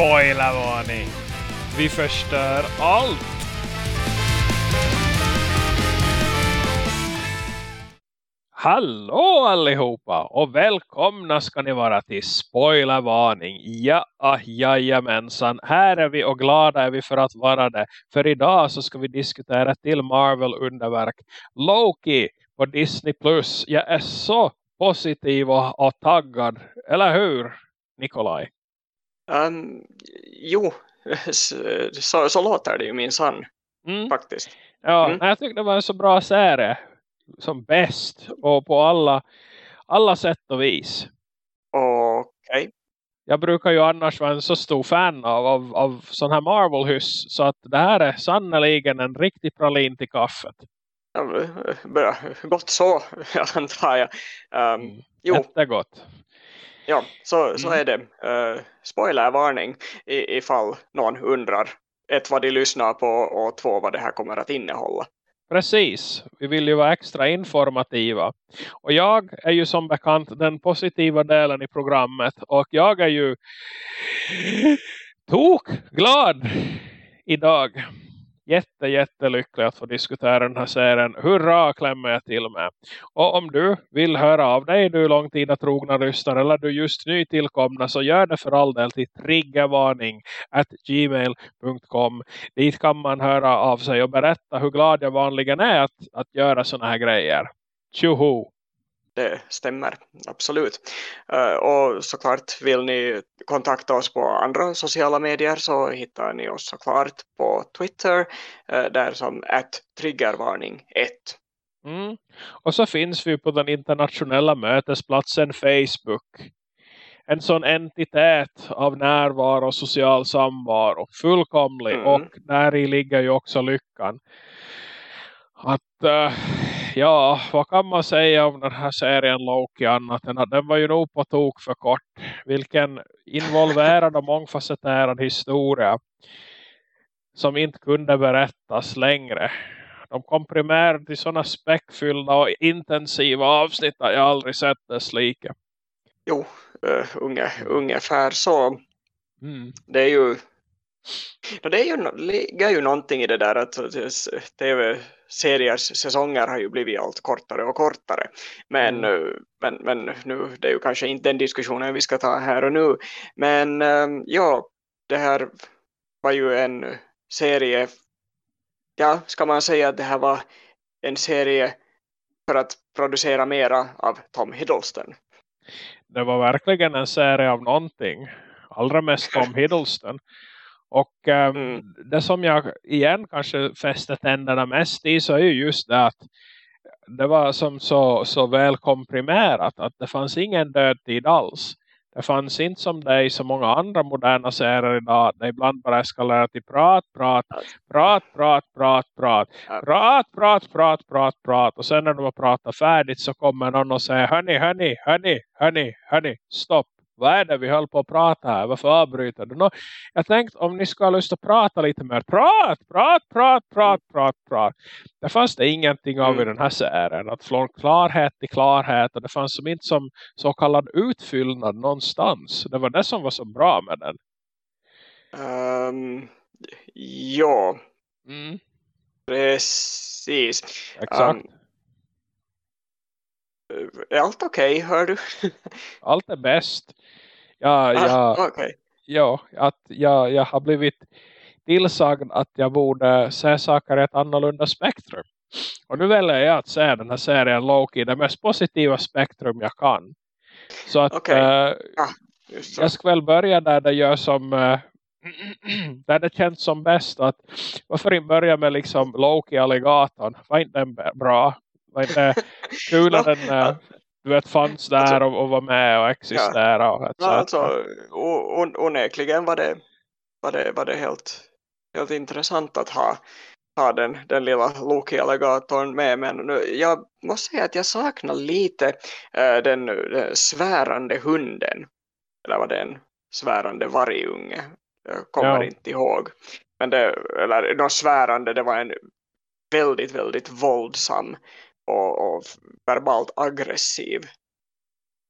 Spoilervarning! Vi förstör allt! Hallå allihopa och välkomna ska ni vara till Spoilervarning. Ja, ah, jajamensan. Här är vi och glada är vi för att vara det. För idag så ska vi diskutera till Marvel-underverk Loki på Disney+. Plus. Jag är så positiv och, och taggad. Eller hur, Nikolaj? Um, jo, så, så låter det ju minsann mm. faktiskt. Ja, mm. jag tyckte det var en så bra serie som bäst och på alla, alla sätt och vis. Okej. Okay. Jag brukar ju annars vara en så stor fan av, av, av sån här Marvel-hus så att det här är sannoliken en riktig pralin till kaffet. Ja, gott så, antar jag. Um, jo. Jättegott. Ja, så, så mm. är det. Uh, spoilervarning ifall någon undrar ett vad de lyssnar på och två vad det här kommer att innehålla. Precis, vi vill ju vara extra informativa. Och jag är ju som bekant den positiva delen i programmet. Och jag är ju tok glad idag jätte, jättelycklig att få diskutera den här serien. Hurra klämmer jag till med. Och om du vill höra av dig, du långtida trogna lyssnare eller du just ny tillkomna så gör det för all del till triggervarning at gmail.com. Dit kan man höra av sig och berätta hur glad jag vanligen är att, att göra såna här grejer. Tjoho! Det stämmer, absolut. Uh, och såklart vill ni kontakta oss på andra sociala medier så hittar ni oss såklart på Twitter uh, där som att triggervarning 1. Mm. Och så finns vi på den internationella mötesplatsen Facebook. En sån entitet av närvaro och social samvaro. Fullkomlig. Mm. Och där ligger ju också lyckan. Att... Uh, ja, vad kan man säga om den här serien Loki annat än att den var ju nog på tok för kort. Vilken involverad och mångfacetterad historia som inte kunde berättas längre. De komprimerade till sådana späckfyllda och intensiva avsnitt jag aldrig sett dess like. Jo, uh, unge, ungefär så. Mm. Det är ju det är ju, ligger ju någonting i det där att tv-seriers säsonger har ju blivit allt kortare och kortare. Men, mm. men, men nu, det är ju kanske inte den diskussionen vi ska ta här och nu. Men ehm, ja, det här var ju en serie, ja ska man säga att det här var en serie för att producera mera av Tom Hiddleston. Det var verkligen en serie av någonting. Allra mest Tom Hiddleston. Och ähm, mm. det som jag igen kanske fäste tänderna mest i så är ju just det att det var som så, så väl komprimerat att det fanns ingen dödtid alls. Det fanns inte som det i så många andra moderna serier idag. Det ibland bara eskalerar till prat, prat, prat, prat, prat, prat, prat, prat, prat, prat, prat. Och sen när de har pratat färdigt så kommer någon och säger hörni, hörni, hörni, hörni, hörni, stopp vad är det vi höll på att prata här? Varför avbryter du? No, jag tänkte om ni ska ha lust att prata lite mer. Prat, prat, prat, prat, prat, prat. Det fanns det ingenting av mm. i den här serien. Att från klarhet till klarhet. Och det fanns som inte som så kallad utfyllnad någonstans. Det var det som var så bra med den. Um, ja. Mm. Precis. Exakt. Um, är allt okej, okay, hör du? allt är bäst. Ja, ah, ja, okay. ja, att jag, jag har blivit tillsagd att jag borde se saker i ett annorlunda spektrum. Och nu väljer jag att se den här serien Loki det mest positiva spektrum jag kan. Så att okay. äh, ah, jag ska väl börja där det gör som äh, där det känns som bäst att varför inte börja med liksom Loki alligatorn var inte den bra var inte kul att den äh, du vet, fanns där alltså, och, och var med och existera. Ja. Och ja, alltså, on, onekligen var det, var det, var det helt, helt intressant att ha, ha den, den lilla Loki-alligatorn med. Men nu, jag måste säga att jag saknar lite äh, den, den svärande hunden. Eller var det en svärande vargunge? Jag kommer ja. inte ihåg. Men det, eller något svärande, det var en väldigt, väldigt våldsam och, och verbalt aggressiv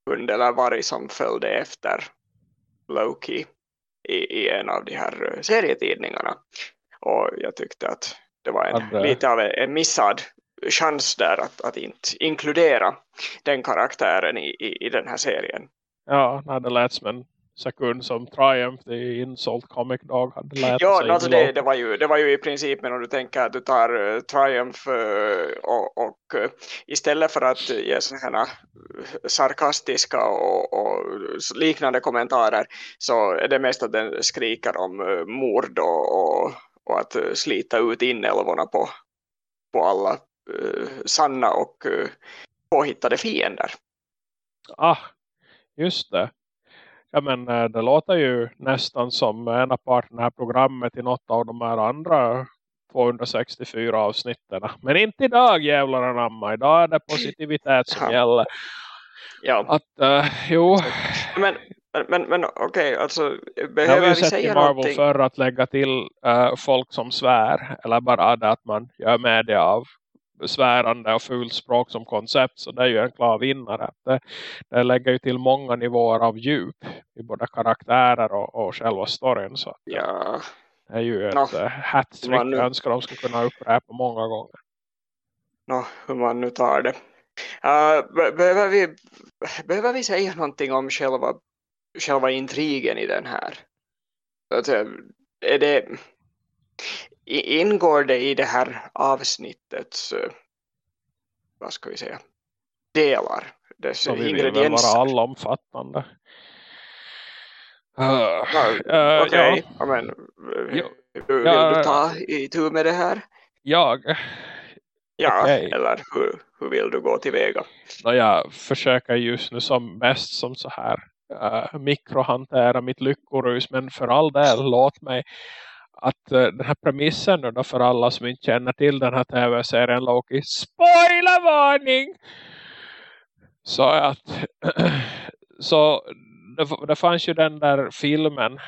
hund eller varg som följde efter Loki. i, i en av de här serietidningarna. Och jag tyckte att det var en, att, lite av en missad chans där att, att inte inkludera den karaktären i, i, i den här serien. Ja, det lät som en sekund som Triumph i Insult Comic Dog hade lärt ja, sig. Alltså det, det, var ju, det var ju i princip men om du tänker att du tar uh, Triumph uh, och, och uh, istället för att ge sådana sarkastiska och, och, liknande kommentarer så är det mest att den skriker om mord och, och, och, att slita ut inälvorna på, på alla sanna och påhittade fiender. Ah, just det. Ja men eh, det låter ju nästan som ena parten här programmet i något av de här andra 264 avsnitten. Men inte idag jävlar anamma. Idag är det positivitet som ja. gäller. Ja. Att, uh, jo. Men, men, men okej, okay, alltså behöver vi, säga Marvel någonting? för att lägga till uh, folk som svär. Eller bara det att man gör media av svärande och fulspråk som koncept så det är ju en klar vinnare. Det, det lägger ju till många nivåer av djup i både karaktärer och, och själva storyn. Så ja. det är ju ett no, uh, hat-trick jag önskar de skulle kunna upprepa många gånger. No, hur man nu tar det. Uh, behöver, vi, behöver vi säga någonting om själva, själva intrigen i den här? Alltså, är det ingår det i det här avsnittets vad ska vi säga delar dess Så vi vill väl vara allomfattande uh, uh, okej okay. ja. men, vill ja, du ta i tur med det här? jag ja, okay. eller hur, hur vill du gå tillväga? No, jag försöker just nu som mest som så här uh, mikrohantera mitt lyckorus men för all del låt mig att uh, den här premissen då för alla som inte känner till den här tv-serien Loki, spoilervarning! Så att så det, det fanns ju den där filmen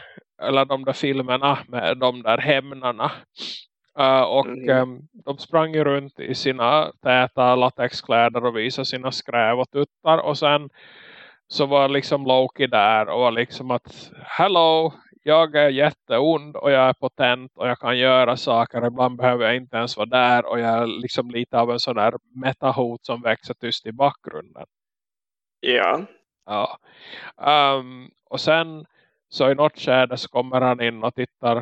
eller de där filmerna med de där hämnarna uh, och mm. um, de sprang ju runt i sina täta latexkläder och visade sina skräv och tuttar och sen så var liksom Loki där och var liksom att hello, jag är jätteond och jag är potent och jag kan göra saker. Ibland behöver jag inte ens vara där och jag är liksom lite av en sån där metahot som växer tyst i bakgrunden. Ja. Ja. Um, och sen så i något skede så kommer han in och tittar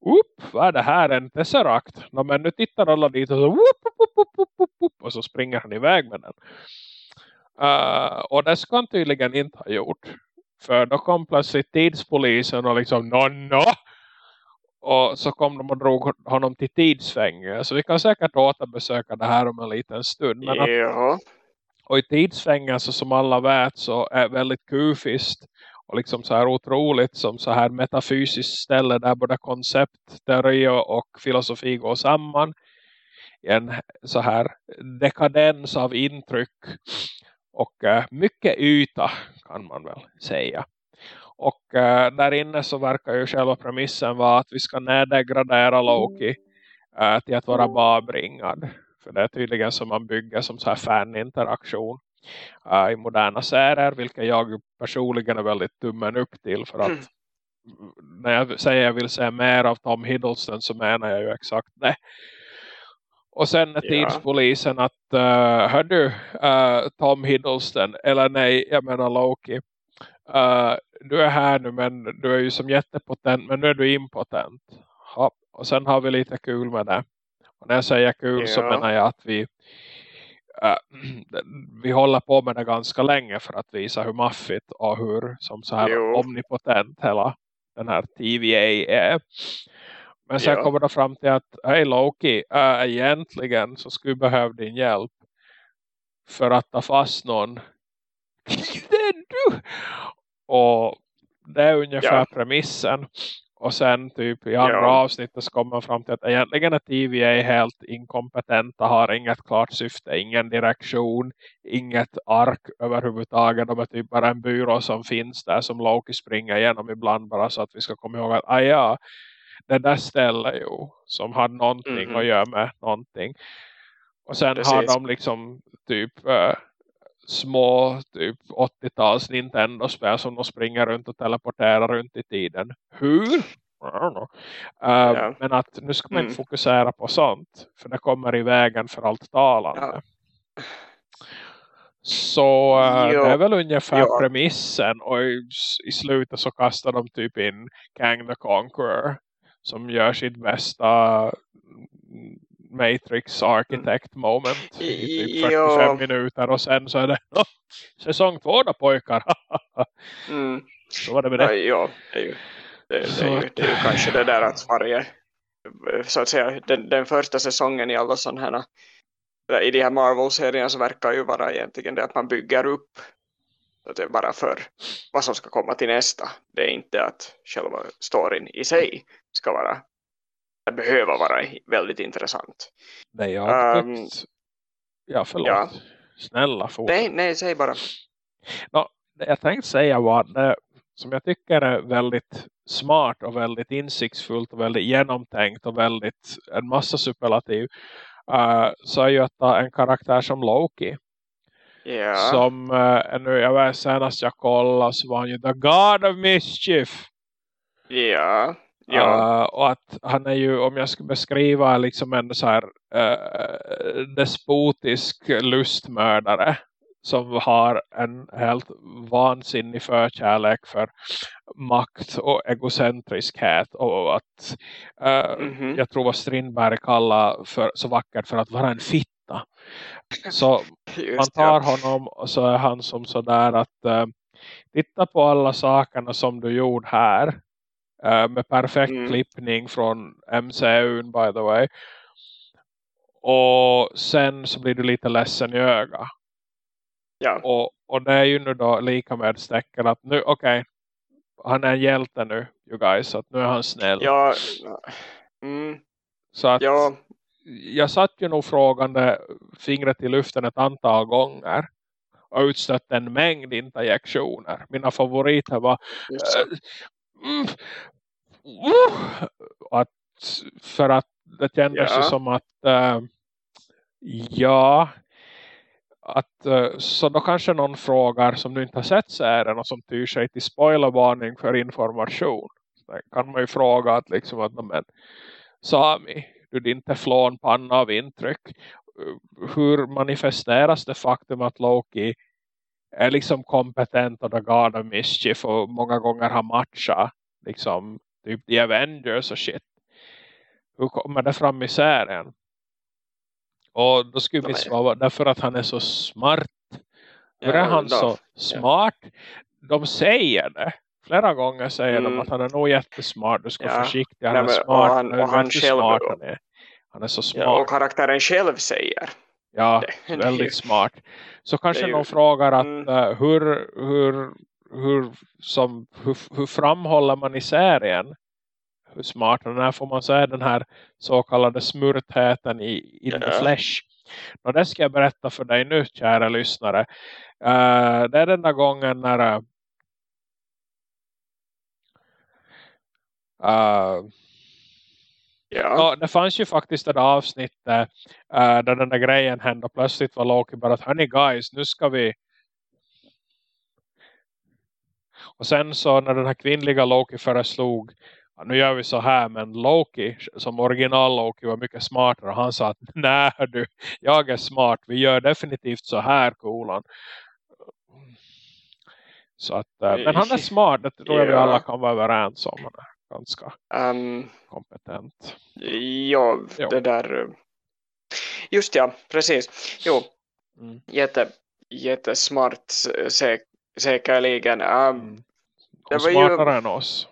upp, vad är det här? En Tesseract? No, men nu tittar alla dit och så, upp, upp, upp, och så springer han iväg med den. Uh, och det ska han tydligen inte ha gjort. För då kom plötsligt tidspolisen och liksom no, no. Och så kom de och drog honom till tidsfängelse. Så vi kan säkert återbesöka det här om en liten stund. Men att, och i tidsfängelse som alla vet så är väldigt kufiskt. Och liksom så här otroligt som så här metafysiskt ställe där både koncept, teori och filosofi går samman. I en så här dekadens av intryck och uh, mycket yta kan man väl säga. Och uh, där inne så verkar ju själva premissen vara att vi ska neddegradera Loki uh, till att vara barbringad. För det är tydligen som man bygger som så här faninteraktion uh, i moderna serier. Vilket jag personligen är väldigt tummen upp till. För att mm. när jag säger jag vill se mer av Tom Hiddleston så menar jag ju exakt det. Och sen är tidspolisen ja. att uh, hör du uh, Tom Hiddleston eller nej jag menar Loki uh, du är här nu men du är ju som jättepotent men nu är du impotent ja. och sen har vi lite kul med det och när jag säger kul ja. så menar jag att vi uh, vi håller på med det ganska länge för att visa hur maffigt och hur som så här jo. omnipotent hela den här TVA är men sen ja. kommer det fram till att hej Loki, äh, egentligen så skulle behöva din hjälp för att ta fast någon. det är du! Och det är ungefär ja. premissen. Och sen typ i andra ja. avsnittet så kommer man fram till att egentligen är TVA helt inkompetenta, har inget klart syfte, ingen direktion, inget ark överhuvudtaget. De är typ bara en byrå som finns där som Loki springer igenom ibland bara så att vi ska komma ihåg att ah ja, det där stället ju, som har någonting mm -hmm. att göra med någonting. Och sen Precis. har de liksom typ äh, små typ 80-tals Nintendo-spel som de springer runt och teleporterar runt i tiden. Hur? Uh, Ja. Men att nu ska man Mm. inte fokusera på sånt. För det kommer i vägen för allt talande. Ja. Så uh, det är väl ungefär Ja. premissen. Och i, i slutet så kastar de typ in Kang the Conqueror. Som gör sitt bästa mm, Matrix Architect moment. I typ I- 45 ja. minuter. Och sen så är det "Åh, säsong två då pojkar. Mm. så var det med det. ja, det är ju, det, det, är ju, det är ju kanske det där att varje så att säga, den, den första säsongen i alla sådana här i de här Marvel-serierna så verkar ju vara egentligen det att man bygger upp så att det är bara för vad som ska komma till nästa. Det är inte att själva storyn i sig ska vara det behöver vara väldigt intressant. Är jag Ehm, tyckt- Ja, förlåt. ja. Snälla, fort. Nej, nej, säg bara. det jag tänkte säga var det som jag tycker är väldigt smart och väldigt insiktsfullt och väldigt genomtänkt och väldigt en massa superlativ uh, så är ju att ta en karaktär som Loki Ja, som uh, nu, jag vet senast jag kollade så var han ju the God of Mischief. Ja, ja, Uh, och att han är ju, om jag ska beskriva liksom en så här uh, despotisk lustmördare som har en helt vansinnig förkärlek för makt och egocentriskhet och att uh, Mhm. jag tror vad Strindberg kallar för, så vackert för att vara en fitta. Så man tar honom och så är han som sådär att uh, titta på alla sakerna som du gjorde här uh, med perfekt Mm. klippning från MCU by the way. Och sen så blir du lite ledsen i öga. Ja, och, och det är ju nu då lika med stäcken att nu okej han är en hjälte nu you guys att nu är han snäll. Ja, mm, så att ja, jag satt ju nog frågande fingret i luften ett antal gånger och utstött en mängd interjektioner. Mina favoriter var så. eh, mm, uh, att, för att det kändes Ja. som att eh, ja att eh, så då kanske någon frågar som du inte har sett serien och som tyr sig till spoilervarning för information. Så kan man ju fråga att liksom att men, Sami, du din teflonpanna av intryck. Hur manifesteras det faktum att Loki är liksom kompetent och the god of mischief och många gånger har matchat liksom typ The Avengers och shit. Hur kommer det fram i serien? Och då skulle vi svara därför att han är så smart. Hur är han så smart? De säger det. Flera gånger säger de Mm. att han är nog jättesmart. Du ska Ja. vara försiktig. Han Nej, är smart. och han- och han själv- smart han är. Han är så smart. Ja, och karaktären själv säger. Ja, Det- det ju- väldigt smart. Så kanske det ju- någon frågar att Mm. eh, hur, hur, hur, som, hur, hur framhåller man i serien hur smart den är? Får man säga den här så kallade smurtheten i in the Ja. flesh? Och det ska jag berätta för dig nu, kära lyssnare. Eh, det är den där gången när eh, eh, Ja, Ja, det fanns ju faktiskt ett avsnitt där, eh, där den där grejen hände och plötsligt var Loki bara att hörni guys, nu ska vi och sen så när den här kvinnliga Loki föreslog ja, nu gör vi så här men Loki som original Loki var mycket smartare och han sa att nej du, jag är smart vi gör definitivt så här kolan så att, eh, men han är smart det tror jag vi Ja. alla kan vara överens om ganska um, kompetent ja, Jo. det där. eh, Just ja, precis. Jo, mm. jätte, jättesmart sä, säkerligen. Um, Mm. Det var ju- smartare än oss.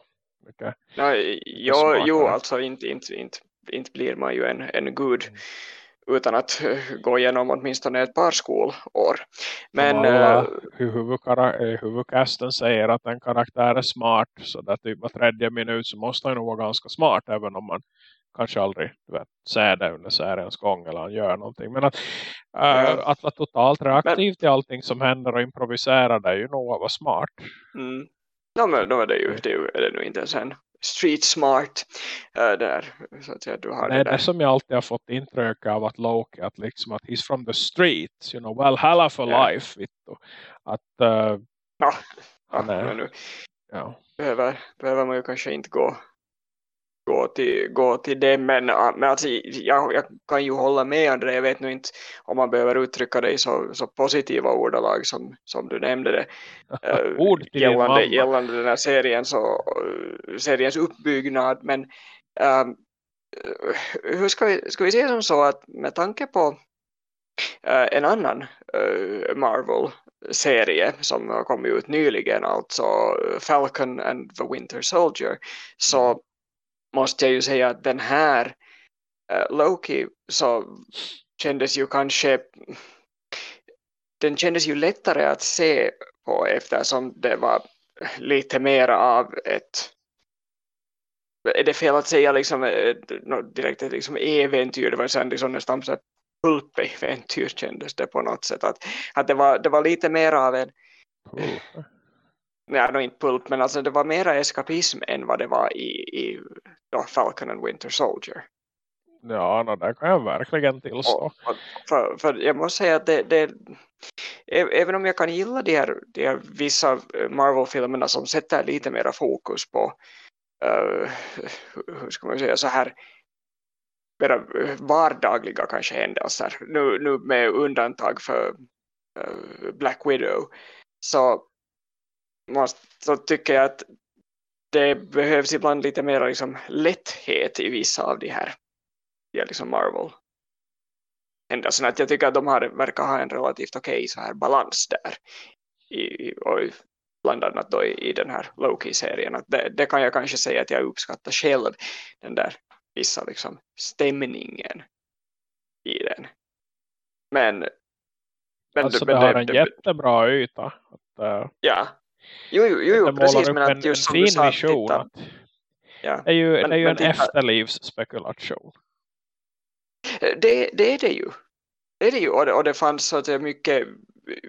Mycket. nej, jo, jo, alltså inte, inte, inte, inte blir man ju en, en gud Mm. Utan att eh, gå igenom åtminstone ett par skolår. Men alla eh, hu- huvudkara- eh, säger att en karaktär är smart. Så där typ var tredje minut så måste han nog vara ganska smart. Även om man kanske aldrig vet, ser det under seriens gång. Eller han gör någonting. Men att, Ja. att vara totalt reaktiv till allting som händer och improvisera. Det är ju nog att vara smart. Mm. No, men då är det ju, det är ju är det nu inte ens en, street smart uh, där. Så att säga, du har det det är där. det som jag alltid har fått intryck av att Loki, att liksom att he's from the streets, you know, well, hella for Ja. life, vittu. Att, uh, Ja, men nu ja. behöver, behöver man ju kanske inte gå, gå, till, gå till det. Men, ja, men alltså, jag, jag kan ju hålla med André. Jag vet nu inte om man behöver uttrycka det i så, så positiva ordalag som, som du nämnde det. Ord din gällande, gällande den här serien så, eh, seriens uppbyggnad. Men eh, hur ska vi, ska vi säga som så att med tanke på eh, en annan eh, Marvel-serie som har kommit ut nyligen, alltså Falcon and the Winter Soldier, så måste jag ju säga att den här eh, Loki så kändes ju kanske den kändes ju lättare att se på eftersom det var lite mer av ett är det fel att säga liksom, eh, direkt ett liksom äventyr, det var sen liksom nästan så här pulpäventyr kändes det på något sätt. Att, att det, var, det var lite mer av en, Cool. nej inte pulp, men alltså det var mera eskapism än vad det var i, i då Falcon and Winter Soldier. Ja, no, det kan jag verkligen tillstå. För, för jag måste säga att det, det även om jag kan gilla de här, de här vissa Marvel-filmerna som sätter lite mera fokus på eh, hur ska man säga så här mera eh, vardagliga kanske händelser nu, nu med undantag för eh, Black Widow så, måste, så tycker jag att det behövs ibland lite mer liksom lätthet i vissa av de här, här liksom Marvel händelserna. Att jag tycker att de har, verkar ha en relativt okej så här balans där. I, och bland annat då i, i den här Loki-serien. Att det, det kan jag kanske säga att jag uppskattar själv. Den där vissa liksom stämningen i den. Men, men, alltså men det har en jättebra yta. Att, uh, Ja. Jo, jo, jo, det jo precis. Men en, att en just som fin du sa, vision. titta, ja. det är ju, Men- det är ju men en titta- efterlivsspekulation. Det, det är det ju. Det är det ju. Och det, och det fanns så att säga mycket,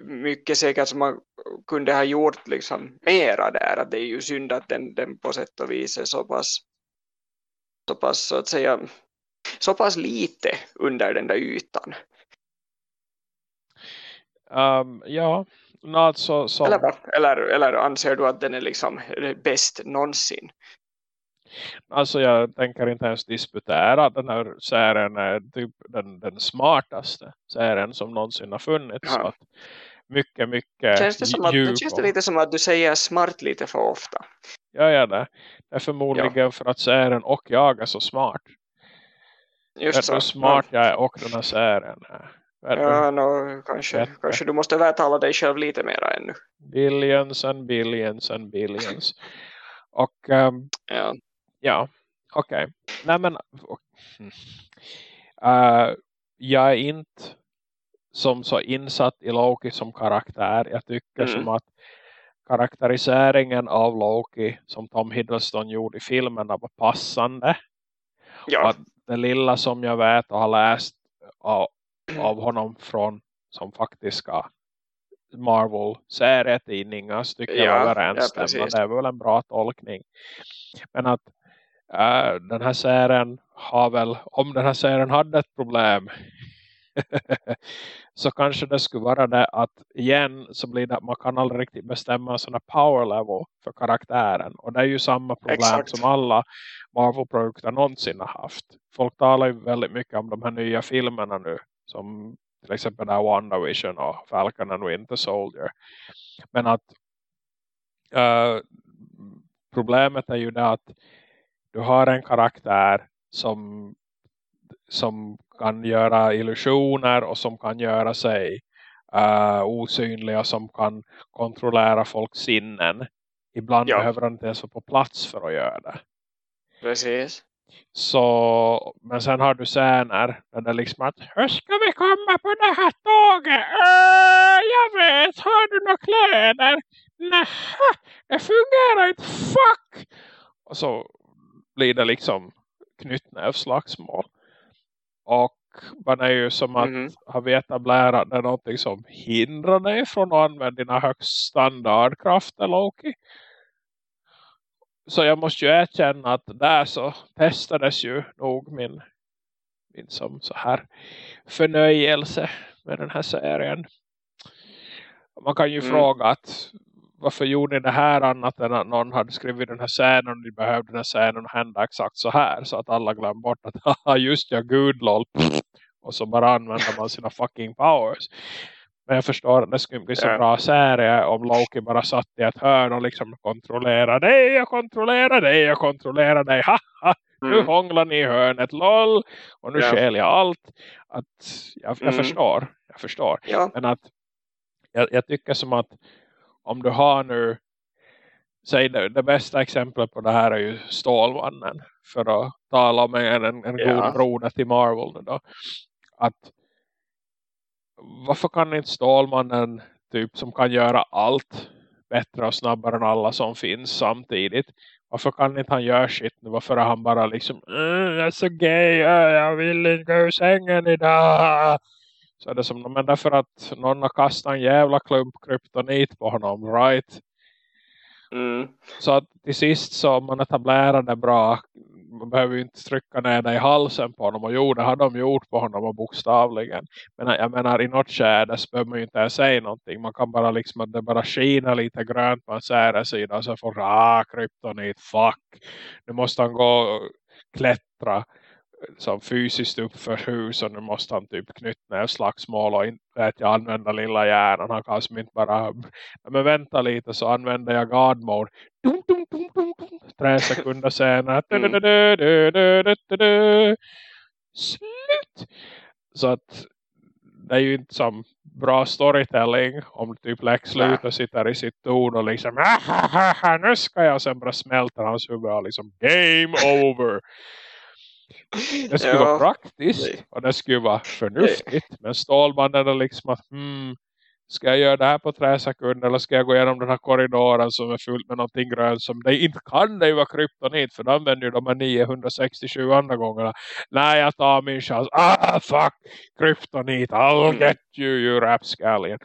mycket säkert som man kunde ha gjort liksom mera där. Att det är ju synd att den, den på sätt och vis är så pass, så pass så att säga så pass lite under den där ytan. Um, ja, no, alltså, som, Eller, eller, eller anser du att den är liksom bäst någonsin? alltså jag tänker inte ens disputera att den här serien är typ den, den smartaste serien som någonsin har funnits. Ja. Mycket, mycket Känns det, som att, det känns det lite som att du säger smart lite för ofta? Ja, ja, det. Det är förmodligen för att serien och jag är så smart. Just du hur så. smart jag är och den här serien är? Ja, no, kanske, kanske du måste vältala dig själv lite mera ännu. Billions and billions and billions. Och ehm, Ja. ja, okej. Nej men. Eh, jag är inte som så insatt i Loki som karaktär. Jag tycker Mm. som att karaktäriseringen av Loki som Tom Hiddleston gjorde i filmerna var passande. Och Ja, att det lilla som jag vet och har läst av, av honom från som faktiska Marvel-serietidningar jag Ja, var ja, det är väl en bra tolkning. Men att äh, den här serien har väl, om den här serien hade ett problem så kanske det skulle vara det att igen så blir det att man kan aldrig riktigt bestämma en sån här power level för karaktären. Och det är ju samma problem Exakt. som alla Marvel-produkter någonsin har haft. Folk talar ju väldigt mycket om de här nya filmerna nu. Som till exempel där WandaVision och Falcon and Winter Soldier. Men att eh, problemet är ju det att du har en karaktär som som kan göra illusioner och som kan göra sig uh, osynliga som kan kontrollera folks sinnen. Ibland Ja. behöver han inte ens vara på plats för att göra det. precis. Så, men sen har du scener där det liksom att hur ska vi komma på det här tåget? Äh, jag vet, har du några kläder? Nej, det fungerar inte, fuck! Och så blir det liksom knytnävslagsmål. Och man är ju som att Mhm. har vi etablerat det någonting som hindrar dig från att använda dina högst standardkrafter Loki. Så jag måste ju erkänna att där så testades ju nog min, min som så här förnöjelse med den här serien. Man kan ju mm. fråga att varför gjorde ni det här annat än att någon hade skrivit den här scenen och ni behövde den här scenen hända exakt så här så att alla glömde bort att haha just ja gud lol och så bara använder man sina fucking powers. Men jag förstår att det skulle bli så ja. bra serie om Loki bara satt i ett hörn och liksom kontrollerar dig, jag kontrollerar dig, jag kontrollerar dig, haha, mm. nu hånglar ni i hörnet, lol, och nu ja. skäl jag allt. Att, jag, jag mm. förstår, jag förstår. Ja. Men att jag, jag, tycker som att om du har nu, säg det, det bästa exemplet på det här är ju Stålmannen, för att tala med en, en god broder till Marvel nu då. Att varför kan inte Stålmannen typ som kan göra allt bättre och snabbare än alla som finns samtidigt. Varför kan inte han göra shit nu? Varför är han bara liksom mm, jag är så gay, jag vill inte gå ur sängen idag. Så är det som, men därför att någon har kastat en jävla klump kryptonit på honom, right? Mm. Så att till sist så man etablerar det bra man behöver ju inte trycka ner det i halsen på honom. Och jo, det har de gjort på honom och bokstavligen. Men jag menar, i något skärde så behöver man ju inte säga någonting. Man kan bara liksom, att det bara skina lite grönt på en säresida. Så får, ah, kryptonit, fuck. Nu måste han gå och klättra som fysiskt uppför hus och nu måste han typ knyta ner slagsmål och inte vet jag använda lilla hjärnan. Han kan som inte bara men vänta lite så använder jag God mode. Dum, dum, dum, dum, dum. Tre sekunder senare. Mm. Slut! Så att det är ju inte som bra storytelling om typ Lex Luthor sitter i sitt torn och liksom nu ska jag sen bara smälta hans huvud och liksom game over. Det skulle ja. vara praktiskt Nej. och det skulle vara förnuftigt. Nej. Men Stålmannen är liksom att hmm, ska jag göra det här på tre sekunder eller ska jag gå igenom den här korridoren som är full med någonting grönt som det inte kan det ju vara kryptonit för då använder ju de här 967 andra gångerna. Nej, jag tar min chans. Ah, fuck! Kryptonit, I'll mm. get you, you rapscallion.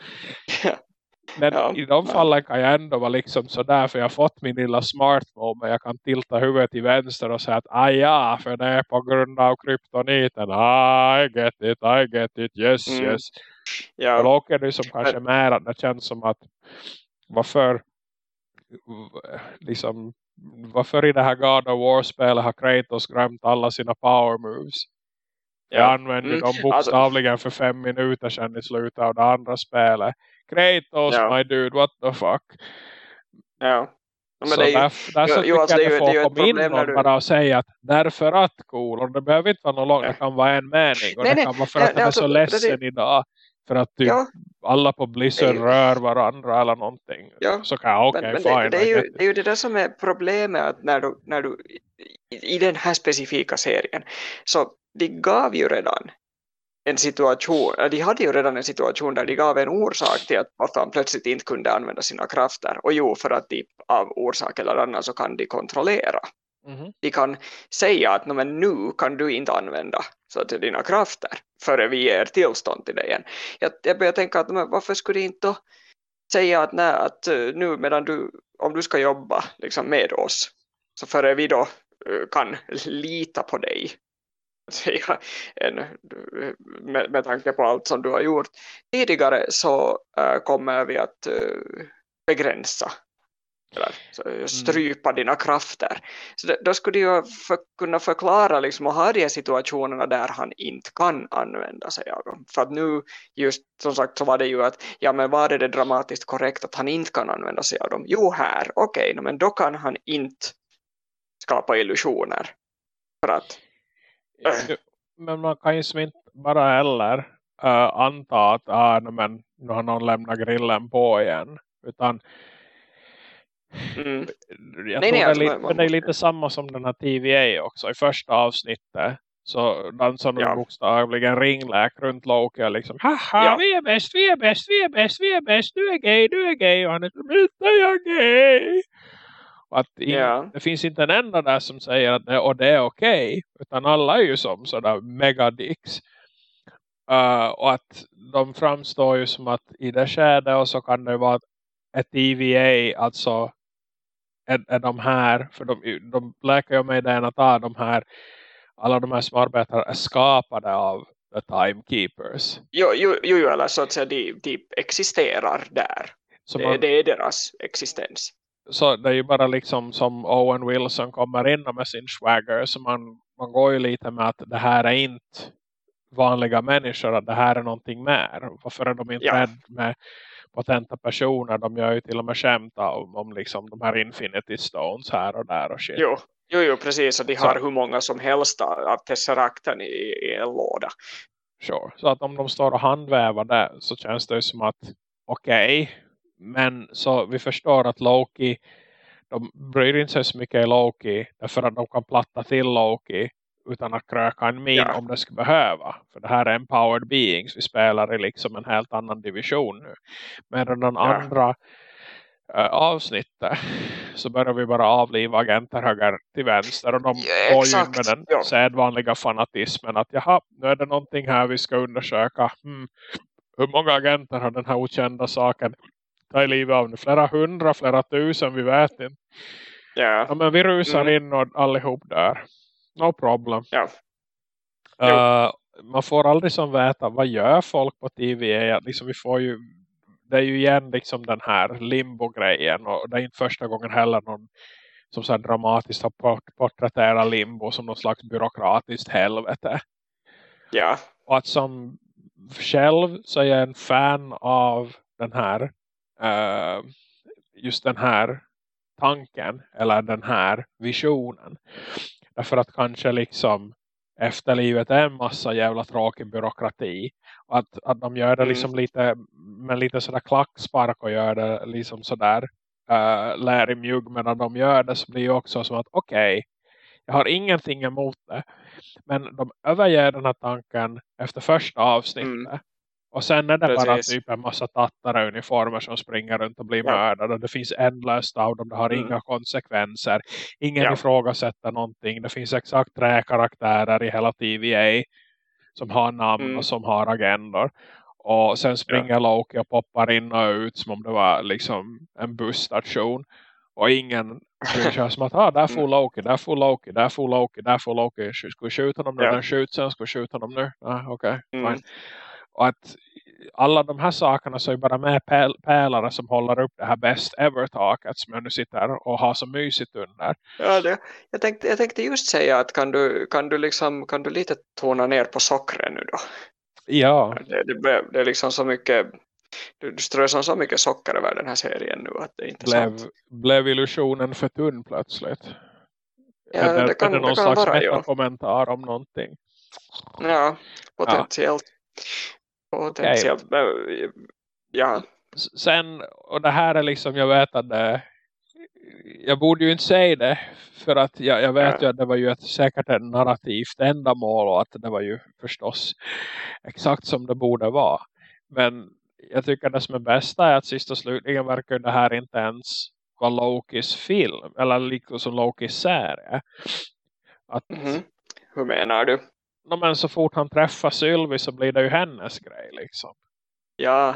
Men ja, i de fallen kan jag ändå vara liksom sådär för jag har fått min lilla smart mode. Jag kan tilta huvudet till vänster och säga att ah ja, för det är på grund av kryptoniten. Ah, I get it, I get it, yes, mm. yes. Ja. Då åker det som kanske mer att det känns som att varför liksom varför i det här God of War-spelet har Kratos glömt alla sina power moves. Jag ja. använde mm. dem alltså- bokstavligen alltså, för fem minuter sedan i slutet av det andra spelet. Kratos, ja. my dude, what the fuck. Ja. Men så det är ju, där, där så jo, alltså, jag det, det får komma in någon du... bara och säga att därför att cool. Och det behöver inte vara någon lång, det kan vara en mening. Och nej, det kan vara för nej, att nej, är alltså, så ledsen det, idag. För att typ ja. alla på Blizzard ju... rör varandra eller någonting. Ja. Så kan jag, okej, okay, fine. Det, det, är ju, det är ju det där som är problemet att när du, när du i, i den här specifika serien så de gav ju redan en situation, de hade ju redan en situation där de gav en orsak till att varför han plötsligt inte kunde använda sina krafter. Och jo, för att de av orsak eller annan så kan de kontrollera. Mm. De kan säga att men nu kan du inte använda så att dina krafter före vi ger tillstånd till dig igen. Jag, jag börjar tänka att men varför skulle de inte säga att, nej, att eh, nu medan du, om du ska jobba liksom med oss så före vi då eh, kan lita på dig säga en, med, med tanke på allt som du har gjort tidigare så äh, kommer vi att äh, begränsa eller mm. strypa mm. dina krafter. Så det, då skulle jag för, kunna förklara liksom, och ha de situationerna där han inte kan använda sig av dem. För att nu just som sagt så var det ju att ja men var det, det dramatiskt korrekt att han inte kan använda sig av dem? Jo här, okej, okay, men då kan han inte skapa illusioner. För att men man kan ju som inte bara heller uh, anta att ah, men, nu har någon lämnat grillen på igen. Utan mm. jag nej, tror nej, det, är alltså, lite, man, det är lite samma som den här TVA också. I första avsnittet så dansar de ja. bokstavligen ringläk runt Loki och liksom Haha, ja. vi är bäst, vi är bäst, vi är bäst, vi är bäst, du är gay, du är gay och han är inte jag gay. Att in, yeah. det finns inte en enda där som säger att det, och det är okej. Okay, utan alla är ju som sådär megadicks. Uh, och att de framstår ju som att i det skedet och så kan det vara ett EVA, alltså är, är de här, för de, de läker ju med den att ah, de här, alla de här som arbetar är skapade av the timekeepers. Jo, jo, jo eller så att säga, de, de existerar där. Man, det, det, är deras existens. Så det är ju bara liksom som Owen Wilson kommer in med sin swagger. Så man, man går ju lite med att det här är inte vanliga människor. Att det här är någonting mer. Varför är de inte ja. rädda med potenta personer? De gör ju till och med skämt om, om liksom de här Infinity Stones här och där och shit. Jo, jo, jo precis. Och de har så. hur många som helst av Tesseracten i, i en låda. Sure. Så att om de står och handvävar det så känns det ju som att okej, okay, men så vi förstår att Loki de bryr inte sig så mycket i Loki därför att de kan platta till Loki utan att kröka en min ja. om det skulle behöva. För det här är empowered beings. Vi spelar i liksom en helt annan division nu. Medan den ja. andra äh, avsnittet så börjar vi bara avliva agenter höger till vänster. Och de ja, går ju med den ja. sedvanliga fanatismen att jaha, nu är det någonting här vi ska undersöka. Hmm. Hur många agenter har den här okända saken ta i livet av nu. Flera hundra, flera tusen, vi vet inte. Yeah. Ja, men vi rusar mm. in och allihop där. No problem. Yeah. Uh, man får aldrig som veta vad gör folk på tv. Liksom vi får ju, det är ju igen liksom den här limbo-grejen. Och det är inte första gången heller någon som så dramatiskt har port porträtterat limbo som någon slags byråkratiskt helvete. Ja. Och att som själv så är jag en fan av den här uh, just den här tanken eller den här visionen. Därför att kanske liksom efterlivet är en massa jävla tråkig byråkrati. Att, att de gör det mm. liksom lite med lite sådär klackspark och gör det liksom sådär uh, lär i mjugg medan de gör det så blir det också som att okej, okay, jag har ingenting emot det. Men de överger den här tanken efter första avsnittet. Mm. Och sen är det Precis. bara typ en massa tattare uniformer som springer runt och blir ja. mördade. Det finns ändlöst av dem. Det har mm. inga konsekvenser. Ingen ja. ifrågasätter någonting. Det finns exakt tre karaktärer i hela TVA som har namn mm. och som har agendor. Och sen springer ja. Loki och poppar in och ut som om det var liksom en busstation. Och ingen bryr som att ah, där får mm. Loki, där får Loki, där får Loki, där får Loki. Ska vi skjuta honom nu? Ja. Den skjuts sen, ska vi skjuta honom nu? Ah, Okej, okay, mm. Och att alla de här sakerna så är bara med päl pälare som håller upp det här best ever-taket som jag nu sitter och har så mysigt under. Ja, det, jag, tänkte, jag tänkte just säga att kan du, kan du, liksom, kan du lite tona ner på sockret nu då? Ja. Det, det, det är liksom så mycket du, du strösar så mycket socker över den här serien nu att det är inte blev, sant. Blev illusionen för tunn plötsligt? Ja, är det, det kan, är det någon det kan slags vara, kommentar ja. om någonting? Ja, potentiellt. Ja Okay. Ja. Sen, och det här är liksom, jag vet att det, jag borde ju inte säga det för att jag, jag vet ja. ju att det var ju ett, säkert ett narrativt ändamål och att det var ju förstås exakt som det borde vara. Men jag tycker det som är bästa är att sist och slutligen verkar det här inte ens vara Lokis film eller liksom Lokis serie. Att, mm -hmm. Hur menar du? No, men så fort han träffar Sylvie så blir det ju hennes grej liksom. Ja.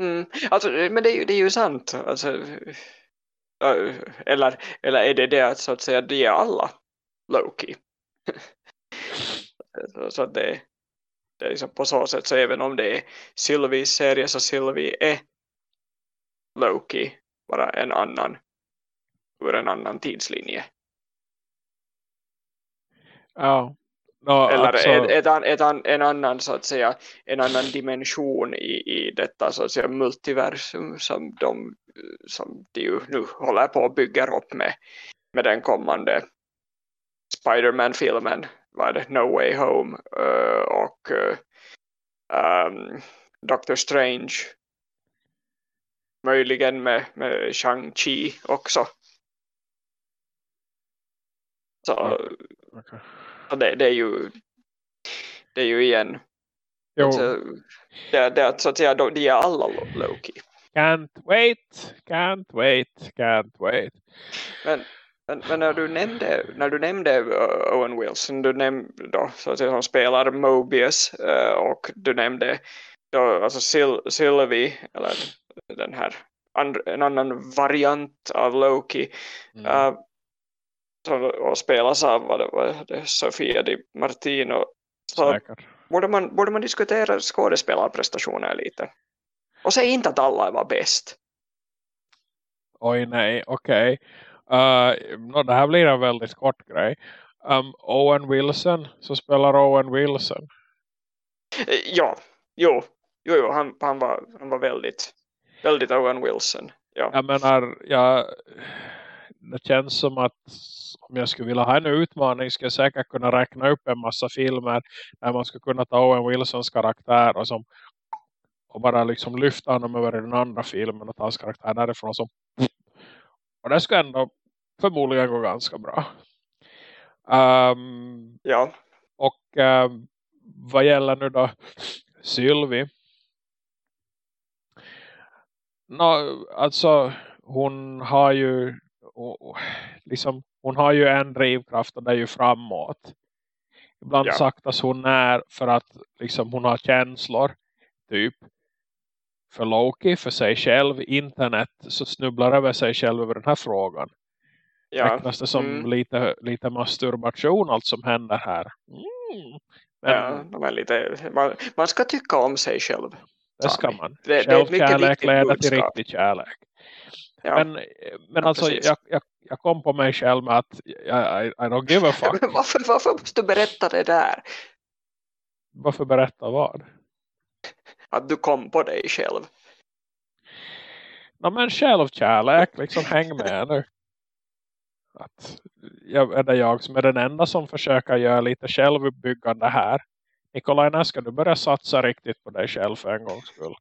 Mm. Alltså, men det är ju, det är ju sant. Alltså, eller, eller är det det att så att säga de är alla Loki? så, så att det, det är liksom på så sätt så även om det är Sylvies serie så Sylvie är Loki bara en annan ur en annan tidslinje. Ja, No, Eller alltså... ett, ett, ett, en annan så att säga en annan dimension i, i detta så att säga multiversum som de, som de ju nu håller på och bygger upp med, med den kommande Spiderman-filmen det? No Way Home uh, och uh, um, Doctor Strange. Möjligen med, med Shang-Chi också. Så okay. Och det, det, är ju det är ju igen alltså, det, det, så att säga, de är alla Loki. Can't wait, can't wait, can't wait. Men, men, men, när du nämnde när du nämnde uh, Owen Wilson, du nämnde då så att säga, som spelar Mobius uh, och du nämnde då, alltså Sil Sylvie eller den här en annan variant av Loki mm. uh, och spelas av vad det, vad det, Sofia Di Martino. Så borde man, borde man diskutera skådespelarprestationer lite och säg inte att alla var bäst oj nej, okej okay. uh, no, det här blir en väldigt kort grej um, Owen Wilson? Så spelar Owen Wilson. Ja, jo, jo, jo han, han, var, han var väldigt väldigt Owen Wilson ja. jag menar jag, det känns som att om jag skulle vilja ha en utmaning skulle jag säkert kunna räkna upp en massa filmer där man skulle kunna ta Owen Wilsons karaktär och, som, och bara liksom lyfta honom över den andra filmen och ta hans karaktär därifrån. Som, och det skulle ändå förmodligen gå ganska bra. Um, ja. Och um, vad gäller nu då Sylvie. No, alltså hon har ju liksom, hon har ju en drivkraft och det är ju framåt. Ibland ja. saktas hon är för att liksom, hon har känslor. Typ för Loki, för sig själv, internet så snubblar över sig själv över den här frågan. Ja. Räknas det som mm. lite, lite masturbation allt som händer här? Mm. Men, ja, men lite, man, man ska tycka om sig själv. Det ska man. Det, Självkärlek leder till riktig kärlek. Ja. Men, men ja, alltså jag, jag, jag, kom på mig själv med att I, I don't give a fuck. varför, varför måste du berätta det där? Varför berätta vad? Att du kom på dig själv. Ja men självkärlek, liksom häng med nu. Att jag, är det jag som är den enda som försöker göra lite självuppbyggande här. Nikolaj, när ska du börja satsa riktigt på dig själv för en gångs skull?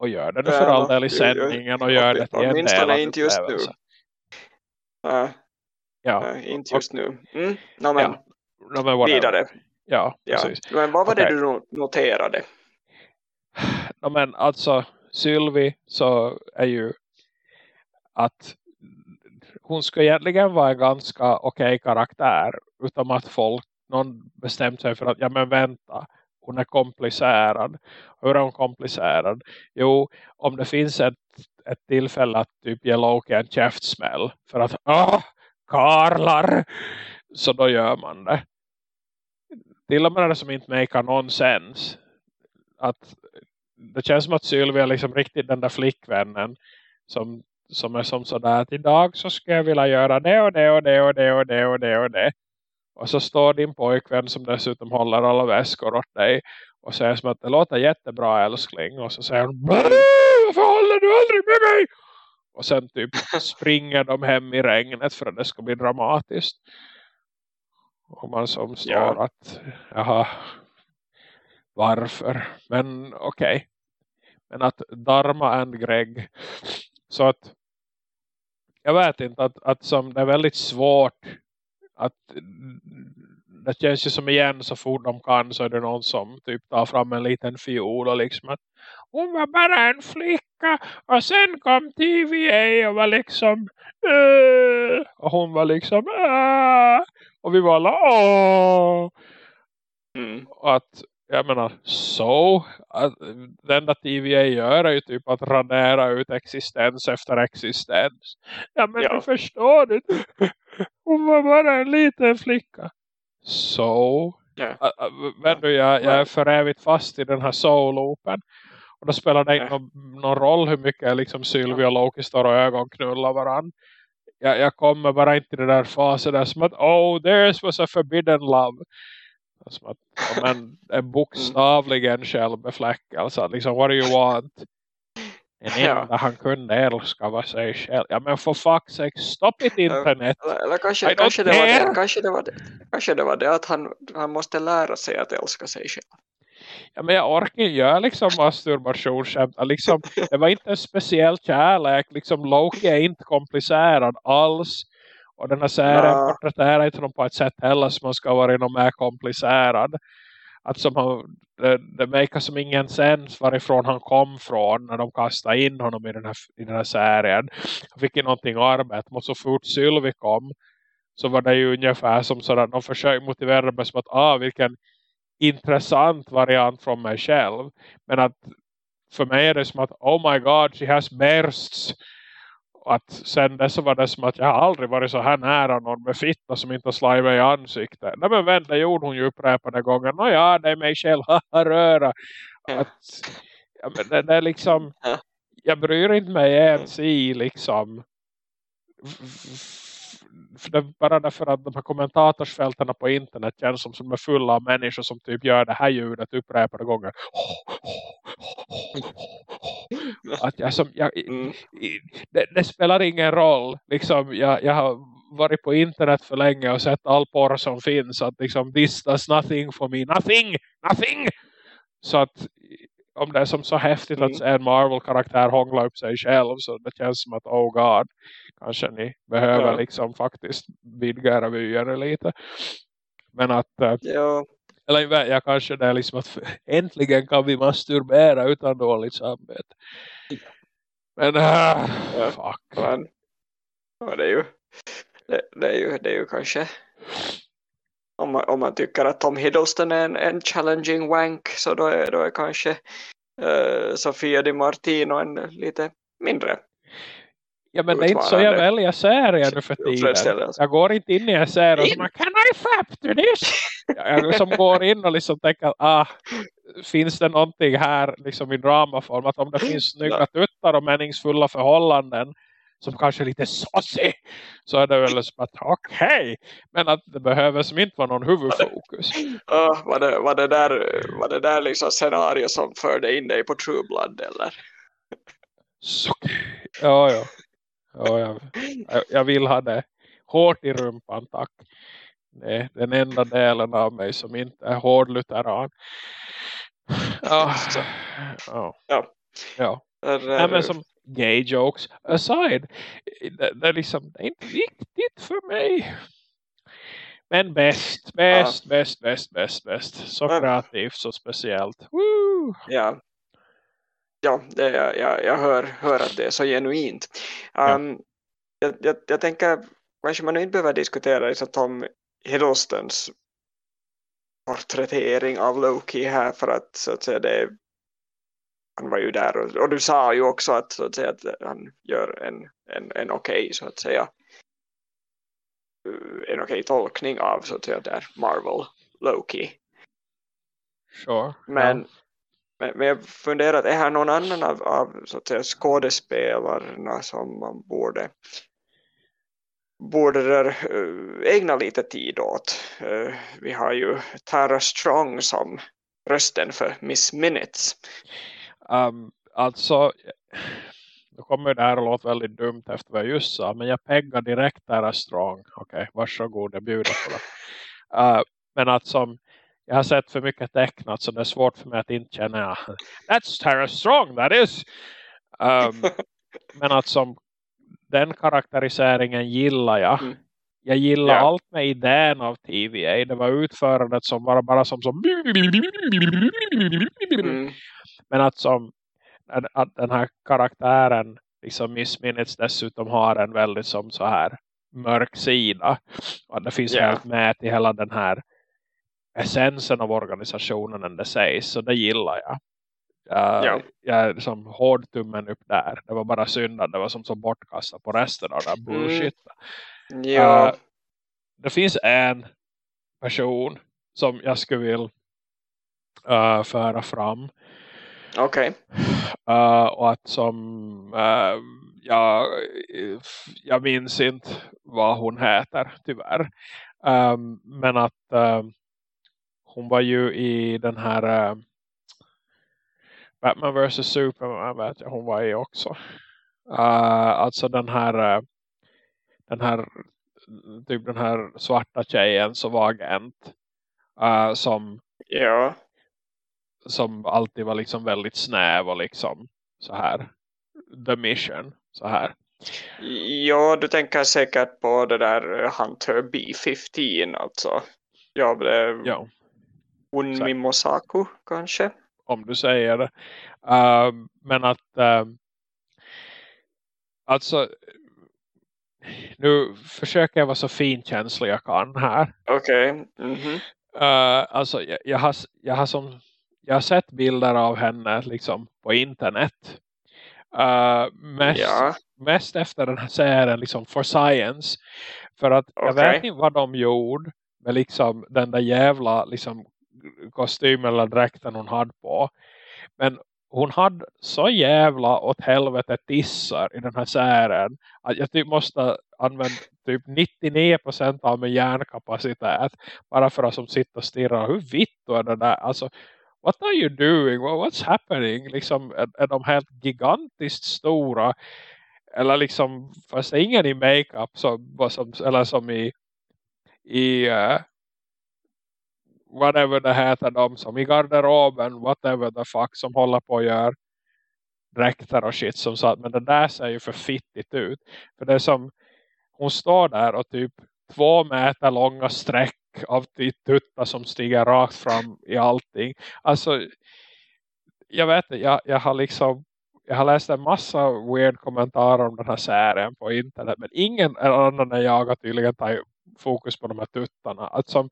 Och gör det för all del i sändningen och gör det till en del inte just nu. Uh, ja. Uh, inte just nu. Mm. No, men, ja. no, men vidare. Ja, ja. Precis. Men vad var okay. det du noterade? No, men alltså, Sylvie så är ju att hon ska egentligen vara en ganska okej okay karaktär utan att folk någon bestämt sig för att ja men vänta hon är komplicerad. Hur är hon komplicerad? Jo, om det finns ett, ett tillfälle att typ ge Loki en käftsmäll för att ah, karlar så då gör man det. Till och med det som inte make någon sens. Att det känns som att Sylvia är liksom riktigt den där flickvännen som, som är som sådär att idag så ska jag vilja göra det och det och det och det och det och det och det. Och så står din pojkvän som dessutom håller alla väskor åt dig. Och säger som att det låter jättebra älskling. Och så säger hon, varför håller du aldrig med mig? Och sen typ springer de hem i regnet för att det ska bli dramatiskt. Och man som står ja. att, jaha, varför? Men okej. Okay. Men att Dharma and Greg. Så att jag vet inte att, att som det är väldigt svårt att det känns ju som igen så fort de kan så är det någon som typ tar fram en liten fiol och liksom att hon var bara en flicka och sen kom TVA och var liksom uh, och hon var liksom uh, och vi var alla åh mm. att jag menar så att det enda TVA gör är ju typ att radera ut existens efter existens ja men ja. du förstår det hon var bara en liten flicka. Så. Yeah. Men du, jag, jag är för evigt fast i den här soul-loopen. Och då spelar det inte någon, någon, roll hur mycket liksom Sylvia och Loki står och ögonknullar varandra. Jag, jag kommer bara inte till den där fasen där som att oh, there's was a forbidden love. Som att, men en bokstavligen självbefläckelse. Liksom, what do you want? En enda ja. han kunde älska var sig själv. Ja men för fuck's sake, stopp it internet. Eller, eller kanske, kanske, det var det, kanske, det var det, kanske det var det att han, han måste lära sig att älska sig själv. Ja men jag orkar göra liksom masturbationsskämt. Liksom, det var inte en speciell kärlek. Liksom Loki är inte komplicerad alls. Och den här serien no. porträtterar inte på ett sätt heller som man ska vara någon mer komplicerad att som han, det, det makar som ingen sens varifrån han kom från när de kastade in honom i den här, i den här serien. Han fick ju någonting arbete men så fort Sylvie kom så var det ju ungefär som sådär, de försökte motivera mig som att ah vilken intressant variant från mig själv. Men att för mig är det som att oh my god, she has bursts att sen dess var det som att jag aldrig varit så här nära någon med fitta som inte slagit mig i ansiktet. Nej men vänta, gjorde hon ju upprepade gånger. Nå ja, det är mig själv, röra. Att, ja, men det, det är liksom, jag bryr inte mig ens i liksom bara därför att de här kommentatorsfälterna på internet känns som, som är fulla av människor som typ gör det här ljudet upprepade gånger. Att jag, som, jag, mm. det, det, spelar ingen roll. Liksom, jag, jag har varit på internet för länge och sett all porr som finns. Att liksom, this does nothing for me. Nothing! Nothing! Så att om det är som så häftigt mm. att en Marvel-karaktär hångla upp sig själv så det känns som att oh god, kanske ni behöver ja. liksom faktiskt vidga era vyer lite. Men att uh, ja. eller jag kanske det är liksom att äntligen kan vi masturbera utan dåligt samvete. Men uh, ja. fuck. Men, ja, det är ju det, det, är ju det är ju kanske om man, om man tycker att Tom Hiddleston är en, en challenging wank så då är, då är kanske uh, Sofia Di Martino en lite mindre Ja men det är inte så jag väljer serier nu för tiden. Jag går inte in i en serie man, can I fap to this? Jag som går in och liksom tänker ah, finns det någonting här liksom i dramaform att om det finns snygga tuttar och meningsfulla förhållanden som kanske är lite saucy så är det väl som att okej okay. men att det behöver som inte vara någon huvudfokus. Var, det, var, det där, var det där liksom scenario som förde in dig på True Blood eller? Så, ja, ja. ja jag, jag vill ha det hårt i rumpan, tack. Det är den enda delen av mig som inte är hårdluteran. Ja. Ja. ja. ja. Nej, men som, gay jokes aside. Det, det, är liksom, det är inte viktigt för mig. Men bäst, bäst, ja. bäst, bäst, bäst, bäst. Så Men, kreativt, så speciellt. Woo! Ja, ja det, jag, jag hör, hör att det är så genuint. Um, ja. jag, jag, jag tänker, kanske man inte behöver diskutera liksom Tom Hiddlestons porträttering av Loki här för att, så att säga, det han var ju där och, och, du sa ju också att, så att, säga, att han gör en, en, en okej okay, så att säga en okej okay tolkning av så att säga där Marvel Loki. Sure. Men, yeah. men, men jag funderar att är här någon annan av, av så att säga skådespelarna som man borde borde där, uh, ägna lite tid åt. Uh, vi har ju Tara Strong som rösten för Miss Minutes. Um, alltså, nu kommer det här att låta väldigt dumt efter vad jag just sa. Men jag peggar direkt där strong. Okej, okay, varsågod, jag bjuder på det. Uh, men att som jag har sett för mycket tecknat så det är svårt för mig att inte känna That's Tara Strong, that is! Um, men att som den karaktäriseringen gillar jag. Mm. Jag gillar yeah. allt med idén av TVA. Det var utförandet som var bara som som mm. Men att som att den här karaktären liksom Miss Minutes dessutom har en väldigt som så här mörk sida. Och det finns yeah. helt med till hela den här essensen av organisationen än det sägs. Så det gillar jag. Jag, ja. jag är som hård tummen upp där. Det var bara synd att det var som så bortkastat på resten av den bullshit. Mm. Ja. Uh, det finns en person som jag skulle vilja uh, föra fram Okej. Okay. Uh, och att som uh, jag, jag minns inte vad hon heter tyvärr. Um, men att uh, hon var ju i den här Batman vs. Superman vet jag hon var i också. alltså den här den här typ den här svarta tjejen som var agent som ja som alltid var liksom väldigt snäv och liksom så här the mission så här. Ja, du tänker säkert på det där Hunter B-15 alltså. Ja, det ja. Unmi Mosaku kanske. Om du säger det. Uh, men att uh, alltså nu försöker jag vara så finkänslig jag kan här. Okej. Okay. Mm -hmm. uh, alltså jag, jag, har, jag har som jag har sett bilder av henne liksom på internet. Uh, mest, ja. mest efter den här serien liksom for science. För att okay. jag vet inte vad de gjorde med liksom den där jävla liksom kostym eller dräkten hon hade på. Men hon hade så jävla åt helvete tissar i den här serien att jag typ måste använda typ 99% av min hjärnkapacitet bara för att som sitta och stirra. Hur vitt är det där? Alltså, what are you doing? What's happening? Liksom, är, är de helt gigantiskt stora? Eller liksom, fast det är ingen i makeup som, som, eller som i, i uh, whatever det heter de som i garderoben, whatever the fuck som håller på att göra dräkter och shit som sagt. Men det där ser ju för fittigt ut. För det är som, hon står där och typ två meter långa streck av tuttar som stiger rakt fram i allting. Alltså, jag vet inte, jag, jag har liksom jag har läst en massa weird kommentarer om den här serien på internet. Men ingen annan än jag har tydligen tagit fokus på de här tuttarna. Alltså,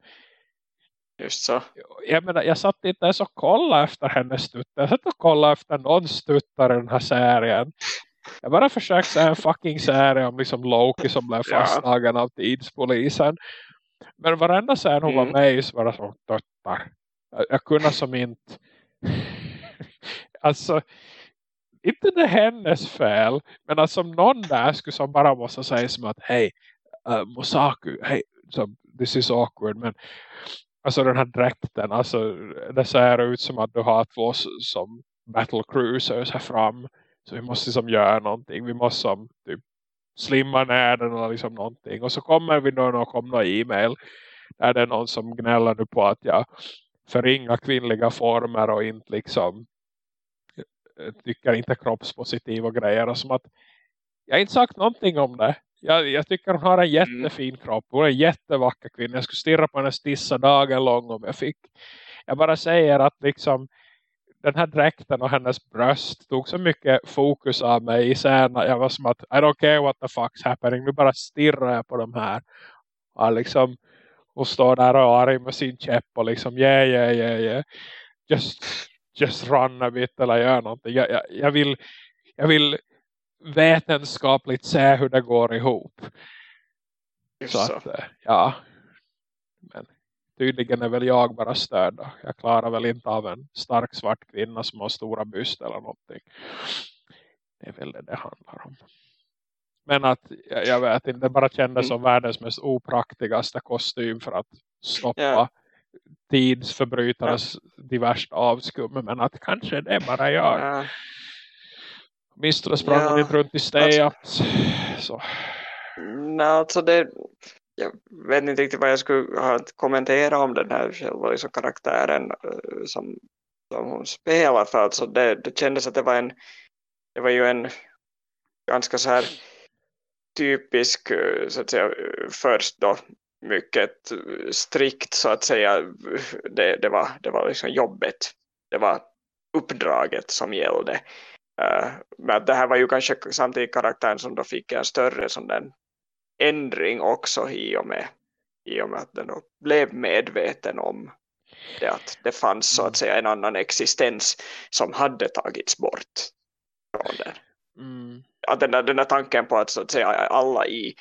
Just så. Jag menar, jag satt inte ens och kollade efter hennes tuttar. Jag satt och kollade efter någon tuttar i den här serien. Jag bara försökte säga en fucking serie om liksom Loki som blev fastslagen ja. av tidspolisen. Men varenda scen hon mm. var med i så var det som tuttar. Jag, jag kunde som inte... alltså, inte det hennes fel. Men alltså om någon där skulle som bara måste säga som att hej, uh, Mosaku, hej, so, this is awkward. Men alltså den här dräkten, alltså det ser ut som att du har två som battle cruisers här fram. Så vi måste liksom göra någonting. Vi måste som typ slimma ner den eller liksom någonting. Och så kommer vi då och kommer e-mail där det är någon som gnäller nu på att jag förringar kvinnliga former och inte liksom eh, tycker inte kroppspositiva grejer och som att jag har inte sagt någonting om det jag, jag tycker hon har en mm. jättefin mm. kropp. Hon är en jättevacker kvinna. Jag skulle stirra på hennes tissa dagen lång om jag fick. Jag bara säger att liksom den här dräkten och hennes bröst tog så mycket fokus av mig i scenen. Jag var som att, I don't care what the fuck's happening. Nu bara stirrar jag på de här. Och liksom, hon står där och är arg med sin käpp och liksom, yeah, yeah, yeah, yeah. Just, just run a bit eller gör någonting. Jag, jag, jag vill, jag vill vetenskapligt se hur det går ihop. Just så, att, eh, ja. Tydligen är väl jag bara störd. Jag klarar väl inte av en stark svart kvinna som har stora byst eller någonting. Det är väl det det handlar om. Men att, jag, jag vet inte, det bara kändes mm. som världens mest opraktigaste kostym för att stoppa yeah. tidsförbrytares yeah. diverst avskum. Men att kanske det bara jag. Yeah. Åtminstone sprang inte runt i stay-ups. Så. Nej, alltså det... Jag vet inte riktigt vad jag skulle ha att kommentera om den här själva liksom karaktären eh, som, som hon spelar. För alltså det, det kändes att det var en... Det var ju en ganska så här typisk eh, så att säga först då mycket strikt så att säga det, det var, det var liksom jobbet det var uppdraget som gällde eh, men det här var ju kanske samtidigt karaktären som då fick en större som den ändring också i och med, i och med att den blev medveten om det att det fanns så att säga en annan existens som hade tagits bort från den. Mm. Att den, där, den där tanken på att så att säga alla i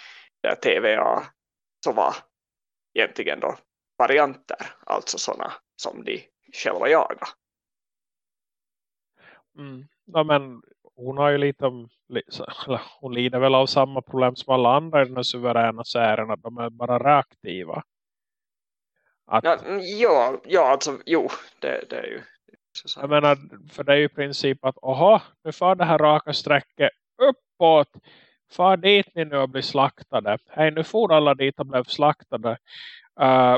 TVA så var egentligen då varianter, alltså sådana som de själva jagar. Mm ja, men hon har ju lite om, hon lider väl av samma problem som alla andra i den här suveräna serien att de är bara reaktiva. Att, ja, mm, ja, ja, alltså, jo, det, det är ju så jag menar, för det är ju i princip att, aha, nu får det här raka sträcket uppåt. Far dit ni nu och blir slaktade. Hej, nu får alla dit och blev slaktade. Uh,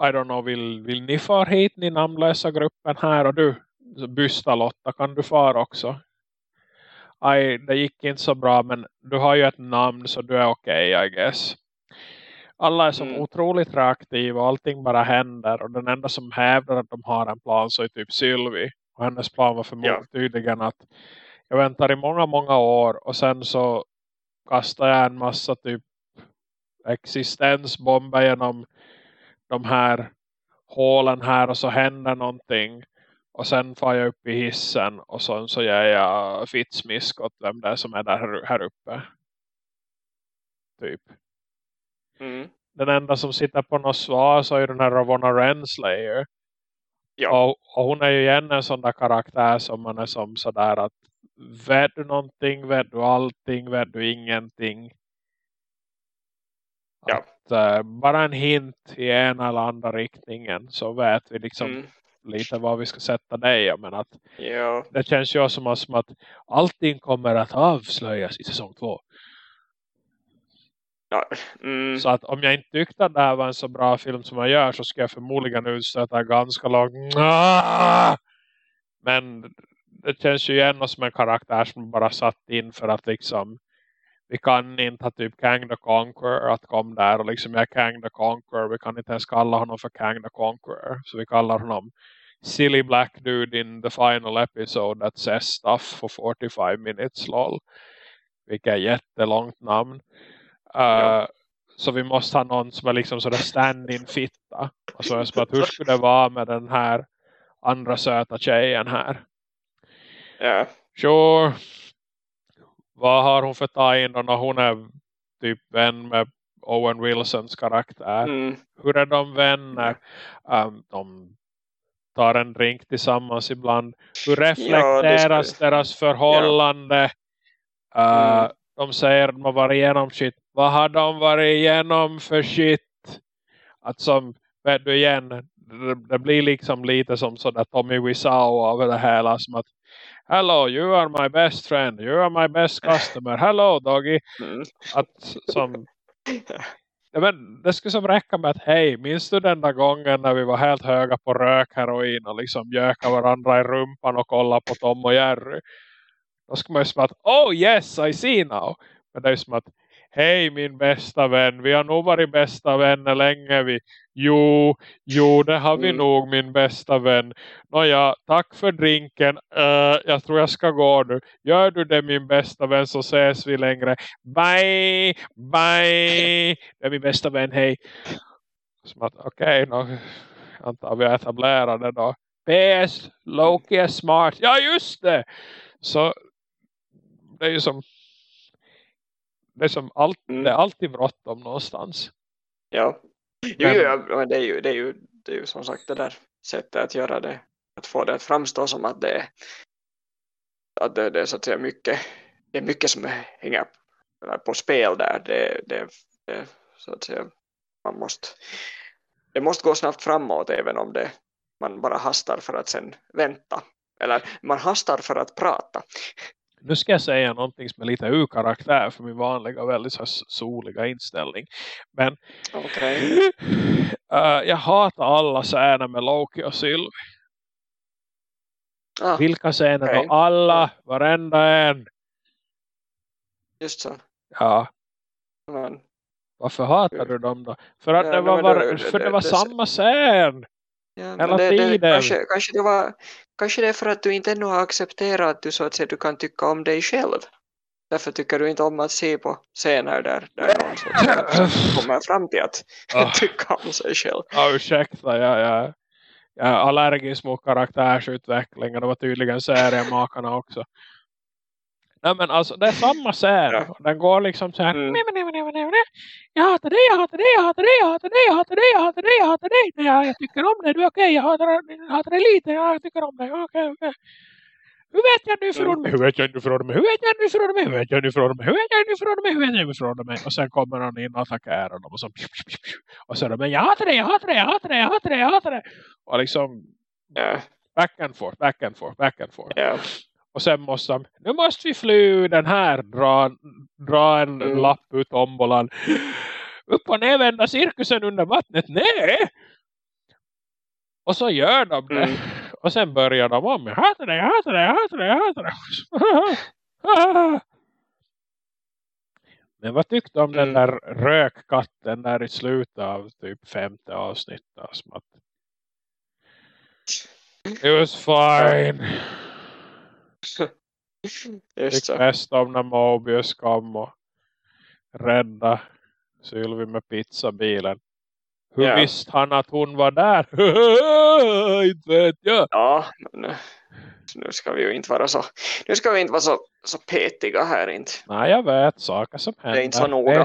I don't know, vill, vill ni far hit, ni namnlösa gruppen här och du, bysta Lotta kan du fara också. Aj, det gick inte så bra men du har ju ett namn så du är okej okay, I guess. Alla är så mm. otroligt reaktiva och allting bara händer och den enda som hävdar att de har en plan så är typ Sylvie. Och hennes plan var förmodligen ja. tydligen att jag väntar i många, många år och sen så kastar jag en massa typ existensbomber genom de här hålen här och så händer någonting Och sen får jag upp i hissen och sen så ger jag fitsmisk åt vem det är som är där här uppe. Typ. Mm. Den enda som sitter på något svar så är den här Ravonna Renslayer. Ja. Och, och hon är ju igen en sån där karaktär som man är som sådär att vet du någonting, vet du allting, vet du ingenting. Ja. Att, eh, bara en hint i ena eller andra riktningen så vet vi liksom Mm. Lite vad vi ska sätta dig. Men att Ja. det känns ju som, som att allting kommer att avslöjas i säsong två. Ja. Mm. Så att om jag inte tyckte att det här var en så bra film som jag gör så ska jag förmodligen utstöta ganska långt. Men det känns ju igen som en karaktär som bara satt in för att liksom vi kan inte ha typ Kang the Conqueror att komma där och liksom jag är Kang the Conqueror. Vi kan inte ens kalla honom för Kang the Conqueror. Så vi kallar honom Silly Black Dude in the final episode that says stuff for 45 minutes lol. Vilket är jättelångt namn. Uh, Ja. Så vi måste ha någon som är liksom sådär stand-in fitta. Och så som att hur skulle det vara med den här andra söta tjejen här? Ja. Sure. Vad har hon för då när hon är typ vän med Owen Wilsons karaktär? Mm. Hur är de vänner? Um, de tar en drink tillsammans ibland. Hur reflekteras skulle- deras förhållande? Uh, Mm. De säger att de har varit igenom shit. Vad har de varit igenom för shit? Att som, vet du igen, det, det blir liksom lite som sådär Tommy Wiseau över det hela. Som att, hello, you are my best friend. You are my best customer. Hello, doggy. Mm. Att som, Ja, men det skulle som räcka med att hej, minns du den där gången när vi var helt höga på rök, heroin och liksom göka varandra i rumpan och kolla på Tom och Jerry. Då skulle man ju som att, oh yes, I see now. Men det är ju som att, hej min bästa vän, vi har nog varit bästa vänner länge. Vi, jo, jo, det har vi Mm. nog min bästa vän. Nåja, tack för drinken. Eh, jag tror jag ska gå nu. Gör du det min bästa vän så ses vi längre. Bye, bye. Det är min bästa vän, hej. Som att, okej, okay, antar vi etablerade då. PS, Loki är smart. Ja, just det! Så det är ju som det är som allt, Mm. det är alltid bråttom någonstans. Ja. Jo, Men- jo, ja, men det är ju, det är ju, det är ju som sagt det där sättet att göra det, att få det att framstå som att det är, att det, det är så att säga mycket, det är mycket som hänger på spel där. Det, det, det så att säga, man måste, det måste gå snabbt framåt även om det, man bara hastar för att sen vänta. Eller man hastar för att prata. Nu ska jag säga någonting som är lite ur karaktär för min vanliga väldigt så soliga inställning. Men Okej. eh, jag hatar alla scener med Loki och Sylvie. Ah, Vilka scener okej. då? Alla, varenda en. just så. Ja, Men, varför hatar du dem då? För att Ja, det var, var, det- för det det- var samma scen. Ja, Hela men det, det, kanske, kanske, det var, kanske det är för att du inte ännu har accepterat att du så att säga du kan tycka om dig själv. Därför tycker du inte om att se på scener där, där någon så kommer fram till att Ah. tycka om sig själv. Ja, ursäkta, jag, jag, jag är allergisk mot karaktärsutveckling och det var tydligen seriemakarna också. Nej men alltså det är samma. Ja. Den går liksom så här. Mm. "Nej, nej, nej. Jag hatar dig, jag hatar dig, jag hatar dig, jag hatar dig, jag hatar dig, jag hatar dig, jag hatar dig. Nej, jag, jag tycker om dig, du är okej, jag hatar, jag hatar dig lite, ja, jag tycker om dig, okej, okej. Hur vet jag nu förråder mig? Hur vet jag nu förråder mig? Hur vet jag nu förråder mig? Hur vet jag nu förråder mig? Hur vet jag nu förråder mig? Hur vet jag nu förråder mig? Och sen kommer han in och attackerar dem och så och så men jag hatar dig, jag hatar dig, jag hatar dig, jag hatar dig, jag hatar dig. Och liksom back and forth, back and forth, back and forth. Och sen måste de, nu måste vi fly den här, dra, dra en Mm. lapp ut ombolan. Upp och ner vända cirkusen under vattnet, nej! Och så gör de det. Mm. Och sen börjar de om, jag hatar det, jag hatar det, jag hatar det, jag hatar det. Men vad tyckte du om den Mm. där rökkatten där i slutet av typ femte avsnittet? Som att It was fine. just Fick bäst om när Mobius kom och rädda Sylvie med pizzabilen. Hur Ja. visste han att hon var där? Inte vet jag. Ja, eh, nu ska vi ju inte vara så nu ska vi inte vara så, så petiga här inte. Nej, jag vet saker som händer. är inte så noga.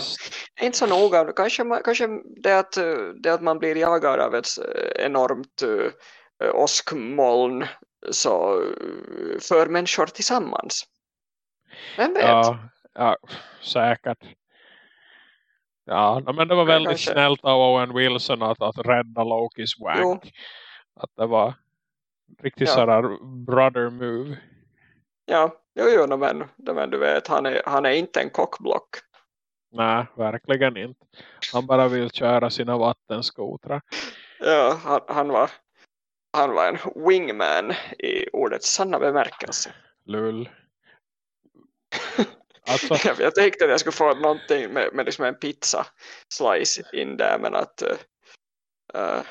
Det är inte så noga. Kanske, kanske det, att, eh, det att man blir jagad av ett eh, enormt uh, åskmoln så för människor tillsammans. Vem vet? Ja, ja, säkert. Ja, men det var väldigt kanske- snällt av Owen Wilson att, att rädda Lokis wank. Jo. Att det var riktigt Ja. sådär brother move. Ja, jo, jo, men, men du vet, han är, han är inte en kockblock. Nej, verkligen inte. Han bara vill köra sina vattenskotrar. Ja, han, han, var, han var en wingman i ordets sanna bemärkelse. Lull. Alltså, Jag, tänkte att jag skulle få någonting med, med liksom en pizza slice in där men att uh, uh,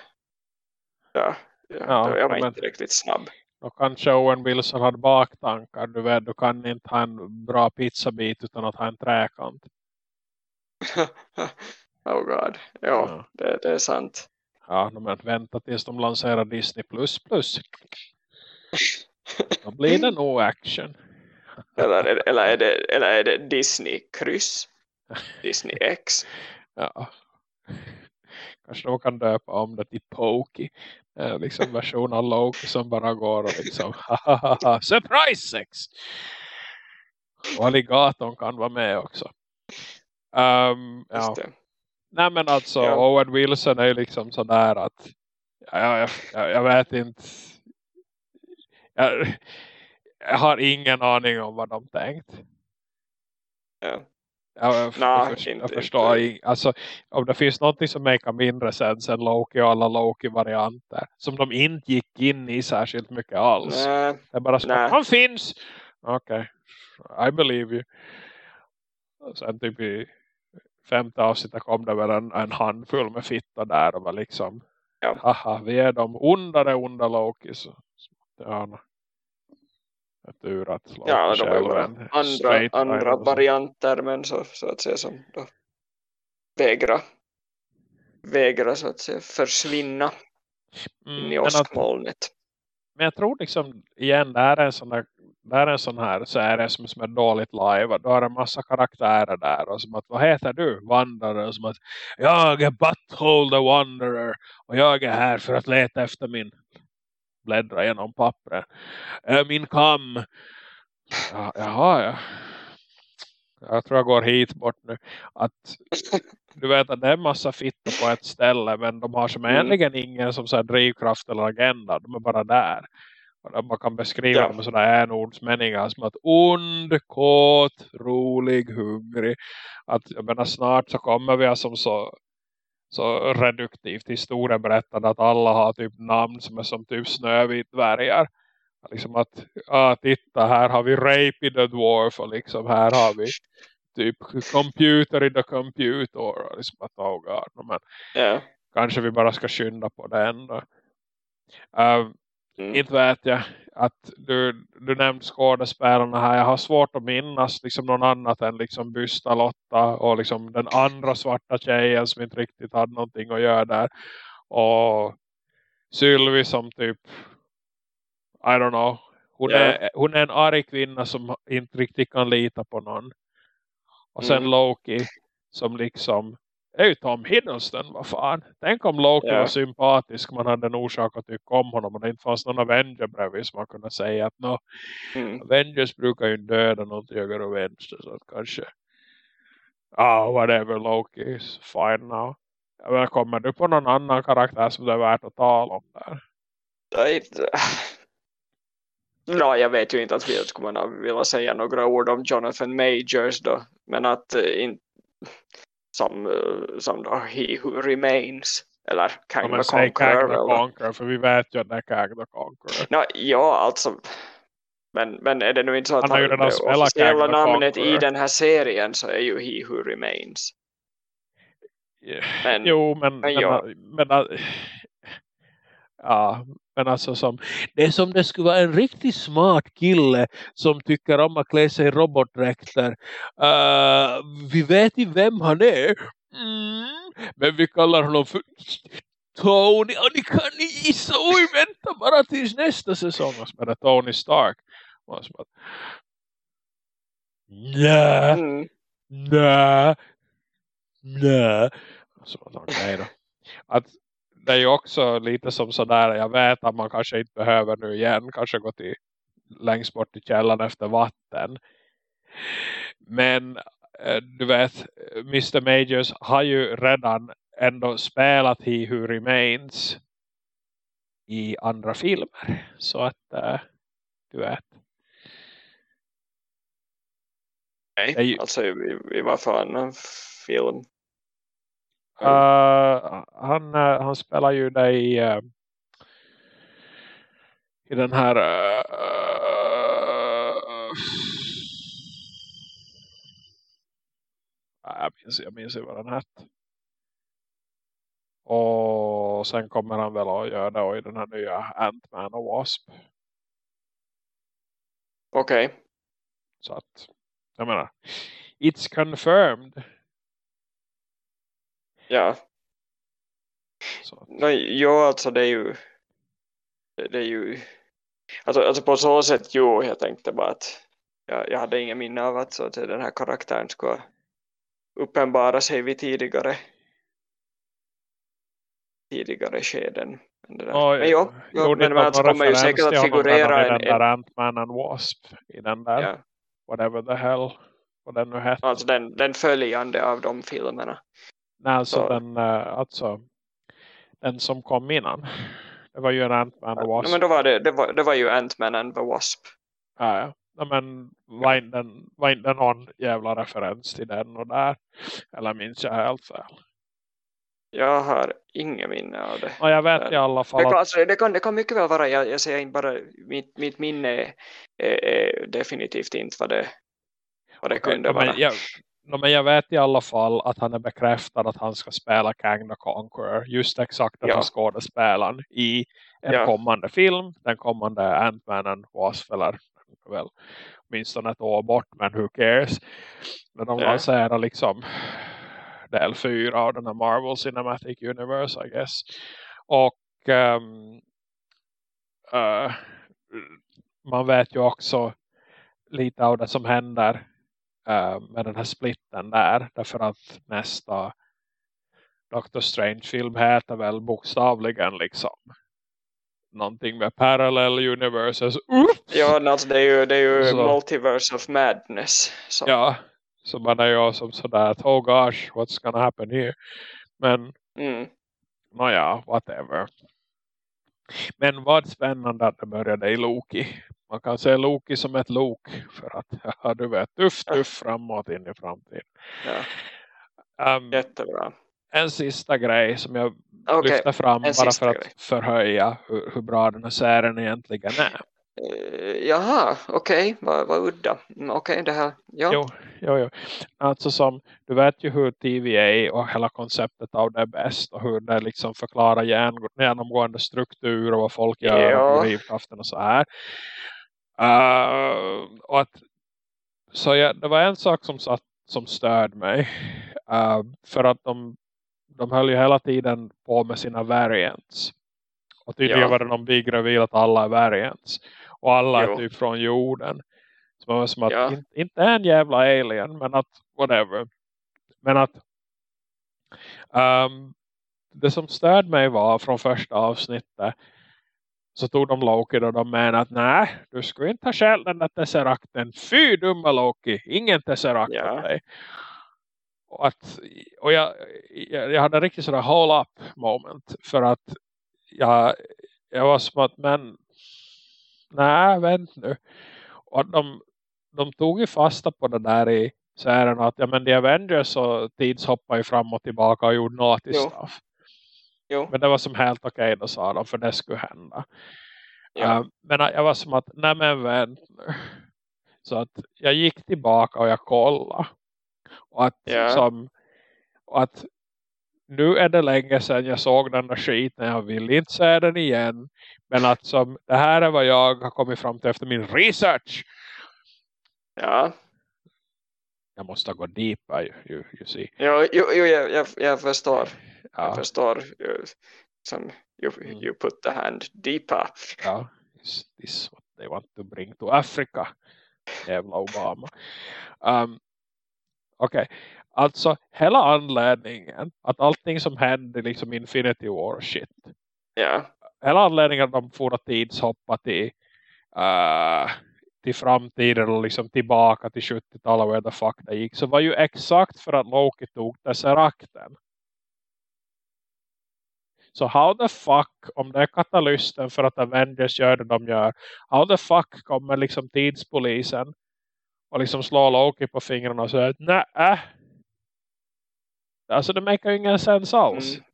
ja, ja, Ja, jag var men- inte riktigt snabb. då kanske Owen Wilson hade baktankar. Du vet, du kan inte ha en bra pizzabit utan att ha en träkant. oh god, ja, Ja. Det, det är sant. Ja, no, men vänta tills de lanserar Disney++. Då blir det nog action. Eller, eller, är det, eller är det Disney kryss? Disney X? Ja. Kanske de kan döpa om det till Pokey. Eh, liksom version av Loki som bara går och liksom surprise sex! Och alligatorn kan vara med också. Um, ja. Just det. Nej men alltså Ja. Owen Wilson är ju liksom sådär att ja, jag, jag, jag vet inte jag, jag har ingen aning om vad de tänkt. Ja. Jag, jag, Nå, jag, förstår, inte- förstår inte. alltså, om det finns något som makar mindre sens än Loki och alla Loki-varianter som de inte gick in i särskilt mycket alls. Nej, Det är bara så Nej. han finns. Okej, I believe you. Sen typ i femte avsnittet kom det väl en, en handfull med fitta där och var liksom Ja. haha, vi är de ondare onda Loki. Så, så, ja. Jag tur att Loki ja, de själv andra, andra varianter men så, så att säga som då vägra vägra så att säga försvinna Mm, in i att- åskmolnet. Men jag tror liksom igen, det är en sån där det här är en sån här serie som, som är dåligt live. Du har en massa karaktärer där. Och som att, vad heter du? Wanderer. Och som att, jag är Butthole the Wanderer. Och jag är här för att leta efter min bläddra genom pappret. Äh, min kam. Ja, jaha, ja. Jag tror jag går hit bort nu. Att du vet att det är en massa fitta på ett ställe. Men de har som Mm. egentligen ingen som så här drivkraft eller agenda. De är bara där. Och man kan beskriva Ja. dem med sådana enordsmeningar som att ond, kåt, rolig, hungrig. Att jag menar snart så kommer vi som så så reduktivt historieberättande att alla har typ namn som är som typ snövitdvärgar. Liksom att, ah, titta här har vi Rape the Dwarf och liksom här har vi typ Computer i the Computer. Och liksom att, oh god, men Ja. kanske vi bara ska skynda på det ändå. Um, Mm. inte vet jag att du, du nämnde skådespelarna här. Jag har svårt att minnas liksom någon annat än liksom Lotta och liksom den andra svarta tjejen som inte riktigt hade någonting att göra där. Och Sylvie som typ I don't know. Hon, Ja. är, hon är en arg kvinna som inte riktigt kan lita på någon. Och sen Mm. Loki som liksom är ju Tom Hiddleston, vad fan. Tänk om Loki Ja. var sympatisk, man hade en orsak att tycka om honom och det inte fanns någon Avenger bredvid som man kunde säga att no, Mm. Avengers brukar ju döda någon till höger och vänster så att kanske ah, whatever, Loki is fine now. Jag menar, kommer du på någon annan karaktär som det är värt att tala om där? Ja, jag vet ju inte att vi skulle kunna vilja säga några ord om Jonathan Majors då, men att eh, in, som, eh, som då He Who Remains eller Ja, Kang men the säg Kang Conqueror. the. Conqueror, för vi vet ju att det är Kang the Conqueror. Nå, ja, alltså men, men är det nu inte så att Han det spelat officiella namnet i Conqueror. den här serien så är ju He Who Remains. Men, Jo, men, men, ja. men, men ja, men alltså som det är som det skulle vara en riktigt smart kille som tycker om att klä sig i robotdräkter. Uh, vi vet inte vem han är, Mm. Men vi kallar honom för Tony. Och ni kan ni gissa. Oj, vänta bara tills nästa säsong. Och bara Tony Stark. Och bara, Nä. Mm. Nä. Nä. Så okej då. Att det är ju också lite som sådär. Jag vet att man kanske inte behöver nu igen. Kanske gå till längst bort i källan efter vatten. Men eh, du vet, Mr. Majors har ju redan ändå spelat i Who Remains i andra filmer. Så att eh, du vet. Nej, ju- alltså i, i vad fan en film. Uh, han, eh, han spelar ju det i, eh, i den här uh, jag minns, jag minns ju vad den hette. Och sen kommer han väl att göra det i den här nya Ant-Man och Wasp. Okej. Så att, jag menar, it's confirmed. Ja. Så No, jo, alltså det är ju det, är ju alltså, alltså på så sätt jo, jag tänkte bara att jag, jag hade ingen minne av att, så att den här karaktären skulle uppenbara sig vid tidigare tidigare skeden. Men, det där. Oj, men jo, jo men, men alltså kommer ju säkert att figurera en, en Ant-Man and Wasp i den där, ja, whatever the hell vad den nu hette. alltså den, den följande av de filmerna. Nej, alltså så- den, eh, alltså den som kom innan. Det var ju en Ant-Man och Ja, Wasp. men då var det, det, var, det var ju Ant-Man and the Wasp. Ja, ja. Ja, men var inte, den, var inte någon jävla referens till den och där? Eller minns jag helt fel? Jag har ingen minne av det. Och jag vet Ja. i alla Det fall kan, att alltså, det, kan, det kan mycket väl vara, jag, jag säger inte bara, mitt, mitt minne är, är, är definitivt inte vad det, vad det kunde Ja, vara. jag, no, men jag vet i alla fall att han är bekräftad att han ska spela Kang the Conqueror. Just exakt den Ja. skådespelaren i en Ja. kommande film. Den kommande Ant-Man and Wasp. Eller väl åtminstone ett år bort. Men who cares. Men de Ja. lanserar liksom del 4 av den här Marvel Cinematic Universe I guess. Och ehm, eh, man vet ju också lite av det som händer eh, med den här splitten där. Därför att nästa Doctor Strange-film heter väl bokstavligen liksom någonting med parallel universes. Uh! Ja, alltså, det är ju, det är ju Så. multiverse of madness. Så. Ja, så man är ju som sådär att oh gosh, what's gonna happen here? Men Mm. nåja, whatever. Men vad spännande att det började i Loki. Man kan se Loki som ett lok för att ja, du vet, tuff, tuff framåt in i framtiden. Ja, Um, jättebra. en sista grej som jag Okej, lyfter fram en bara för att grej. förhöja hur, hur bra den här serien egentligen är. Eh, jaha, okej, vad, vad udda. Mm, Okej, det här, ja. Jo, jo, jo. Alltså som, du vet ju hur TVA och hela konceptet av det är bäst och hur det liksom förklarar genomgående struktur och vad folk gör Ja. och drivkraften och så här. Uh, och att, så jag, det var en sak som, satt, som störde mig. Uh, för att de, de höll ju hela tiden på med sina variants. Och tydligen Ja. var det någon big reveal att alla är variants. Och alla Jo. är typ från jorden. Så man var som att, Ja. in, inte en jävla alien, men att whatever. Men att ehm, det som störde mig var från första avsnittet så tog de Loki och de menade att nej, du skulle inte ha själv den där tesserakten. Fy dumma Loki, ingen tesserakt Ja. dig. Och, att, och jag, jag, jag hade riktigt sådär hold up moment för att jag, jag var som att men nej, vänt nu. Och att de, de tog ju fasta på det där i serien att ja, men The Avengers och tidshoppar ju fram och tillbaka och gjorde Jo. stuff. Jo, Men det var som helt okej då sa de för det skulle hända. ja. Uh, men jag var som att, nej men vänt nu. Så att jag gick tillbaka och jag kollade. Och att, Ja. som, och att nu är det länge sedan jag såg den där skiten. Jag vill inte se den igen. Men att som, det här är vad jag har kommit fram till efter min research. ja. Jag måste gå deeper you, you, you see. Jo, jo, jo jag, jag, jag förstår. Ja. Jag förstår. Som you, Mm. you put the hand deeper. Ja, is this what they want to bring to Africa? Jävla Obama. Um, Okej, alltså hela anledningen att allting som hände liksom Infinity War shit. Ja. Hela anledningen att de får tidshoppa till, uh, till framtiden och liksom tillbaka till 70-talet where the fuck det gick. Så var ju exakt för att Loki tog Tesseracten. Så how the fuck, om det är katalysten för att Avengers gör det de gör, how the fuck kommer liksom tidspolisen och liksom slå Loki på fingrarna och säga nej, äh. Alltså det makar ju ingen sens alls. Mm.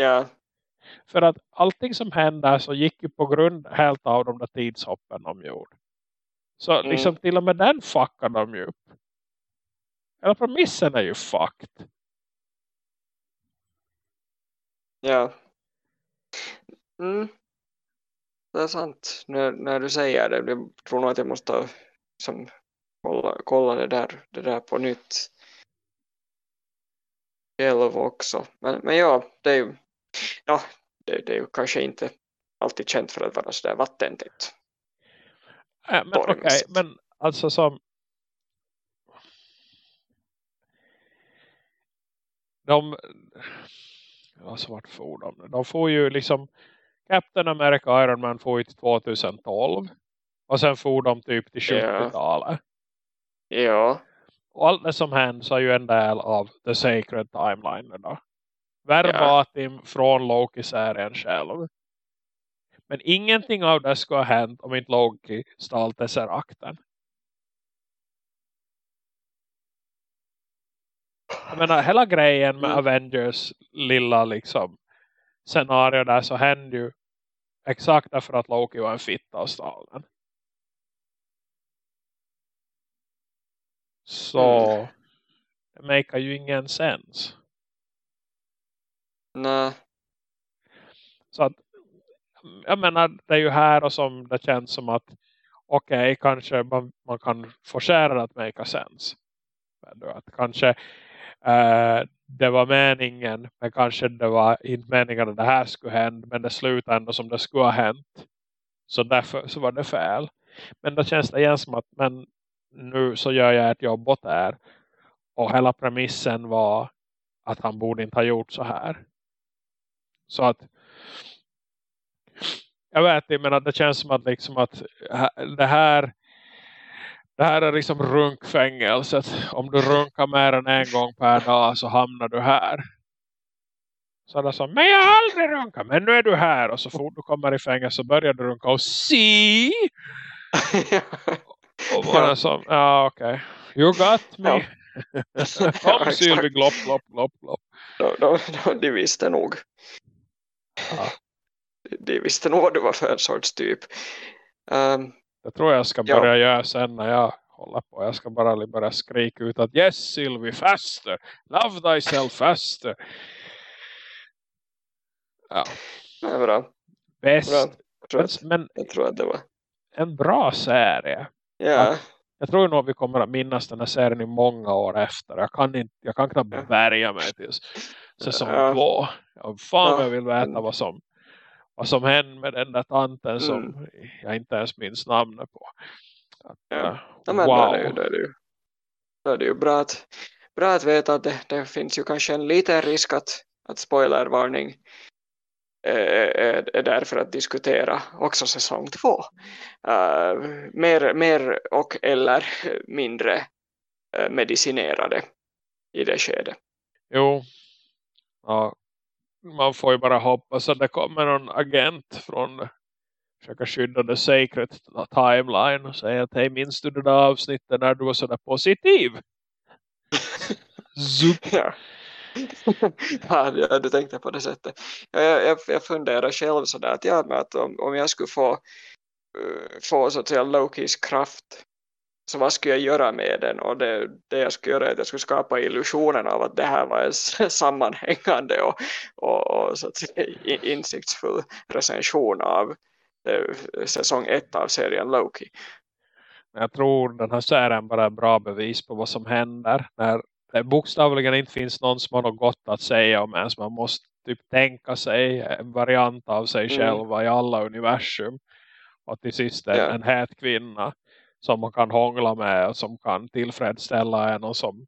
yeah. För att allting som hände så gick ju på grund helt av de där tidshoppen de gjorde. Så Mm. liksom till och med den fuckade de ju upp. Hela premissen är ju fucked. Ja. Mm. Det är sant. När, när du säger det. Jag tror nog att jag måste som, kolla, kolla det, där, det där på nytt. Själv också. Men, men ja, det är ju ja, det, det är ju kanske inte alltid känt för att vara sådär vattentätt. Äh, men okej, Stormmässigt. men alltså som de alltså vart får de? De får ju liksom Captain America Iron Man får ju till 2012 och sen får de typ till Ja. 70-talet. Ja. Och allt det som händer så är ju en del av The Sacred Timeline då. Verbatim från Loki-serien själv. Men ingenting av det ska ha hänt om inte Loki stal Tesseracten. Jag menar, hela grejen med Mm. Avengers lilla liksom scenario där så hände ju exakt därför att Loki var en fitta och stal den. Så Mm. det makar ju ingen sens. Nej. Så att jag menar, det är ju här och som det känns som att okej, kanske man, man kan forcera det att make sense. Men Att kanske eh, det var meningen, men kanske det var inte meningen att det här skulle hända, men det slutade ändå som det skulle ha hänt. Så därför så var det fel. Men då känns det igen som att men nu så gör jag ett jobb åt det här. Och hela premissen var att han borde inte ha gjort så här. Så att jag vet inte, men det känns som att, liksom att det här det här är liksom runkfängelset. Om du runkar mer än en gång per dag så hamnar du här. Så det som, men jag har aldrig runkat, men nu är du här. Och så fort du kommer i fängelse så börjar du runka och see. Och är som, ja okej. You got me. Ja. Kom. Sylvie, glopp, glopp, glopp, glopp. de, de, de, de visste nog. Ja. De, visste nog vad du var för en sorts typ. Um, Det tror jag ska Ja. börja göra sen när jag håller på. Jag ska bara börja skrika ut att yes Sylvie, faster. Love thyself faster. Ja, det bra. bäst. bra. Jag, tror att, men jag tror att det var. en bra serie. Ja. Jag tror nog vi kommer att minnas den här serien i många år efter. Jag kan, inte, jag kan knappt Ja. bärga mig till säsong Ja. två. Jag fan Ja, jag vill veta vad som vad som hände med den där tanten som Mm. jag inte ens minns namnet på. Att, Ja. äh, Ja, men wow. då, är det ju, är ju, då är ju bra att, bra att veta att det, det finns ju kanske en liten risk att, att spoilervarning är, är, är där för att diskutera också säsong två. Uh, mer, mer och eller mindre medicinerade i det skedet. Jo. Ja. Man får ju bara hoppas att det kommer någon agent från försöka skydda the sacred timeline och säga att hej minns du det där avsnittet när du var sådär positiv? Zup. Ja. ja, du tänkte på det sättet. Ja, jag, jag, jag funderar själv sådär att, ja, att om, om jag skulle få, uh, få så att säga Lokis kraft så vad skulle jag göra med den och det, det jag skulle göra är att jag skulle skapa illusionen av att det här var en sammanhängande och, och, och så att säga, insiktsfull recension av eh, säsong ett av serien Loki. Jag tror den här serien bara är bra bevis på vad som händer. När det bokstavligen inte finns någon som har något gott att säga om ens. Man måste typ tänka sig en variant av sig mm. själva i alla universum. Och till sist en, yeah. en het kvinna som man kan hångla med och som kan tillfredsställa en och som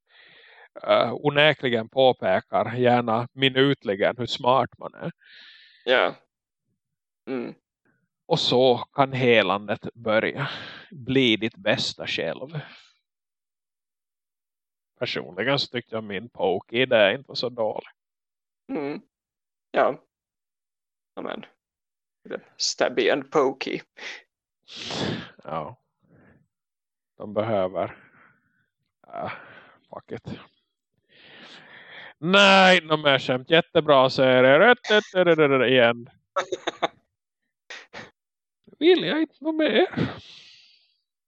uh, onäkligen påpekar gärna minutligen hur smart man är. Ja. Mm. Och så kan helandet börja. Bli ditt bästa själv. Personligen så tyckte jag min poke det är inte så dålig. Mm. Ja. Amen. Stabby and pokey. Ja. De behöver. Uh, fuck it. Nej, de mer skämt. Jättebra serie. Igen. Vill jag inte något mer?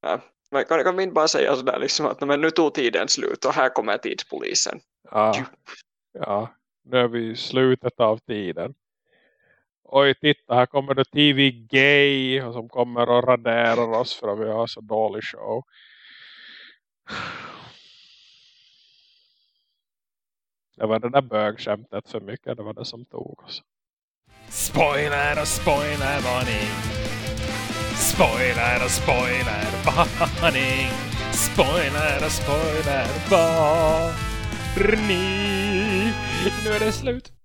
Ja, man kan, kan inte bara säga sådär liksom att men nu tog tiden slut och här kommer tidspolisen. Ja, ja, nu är vi i slutet av tiden. Oj, titta, här kommer det TV Gay som kommer och raderar oss för att vi har så dålig show. Det var det där bögskämtet för mycket, det var det som tog oss. Spoiler och spoiler varning. Spoiler och spoiler varning. Spoiler och spoiler varning. Nu är det slut.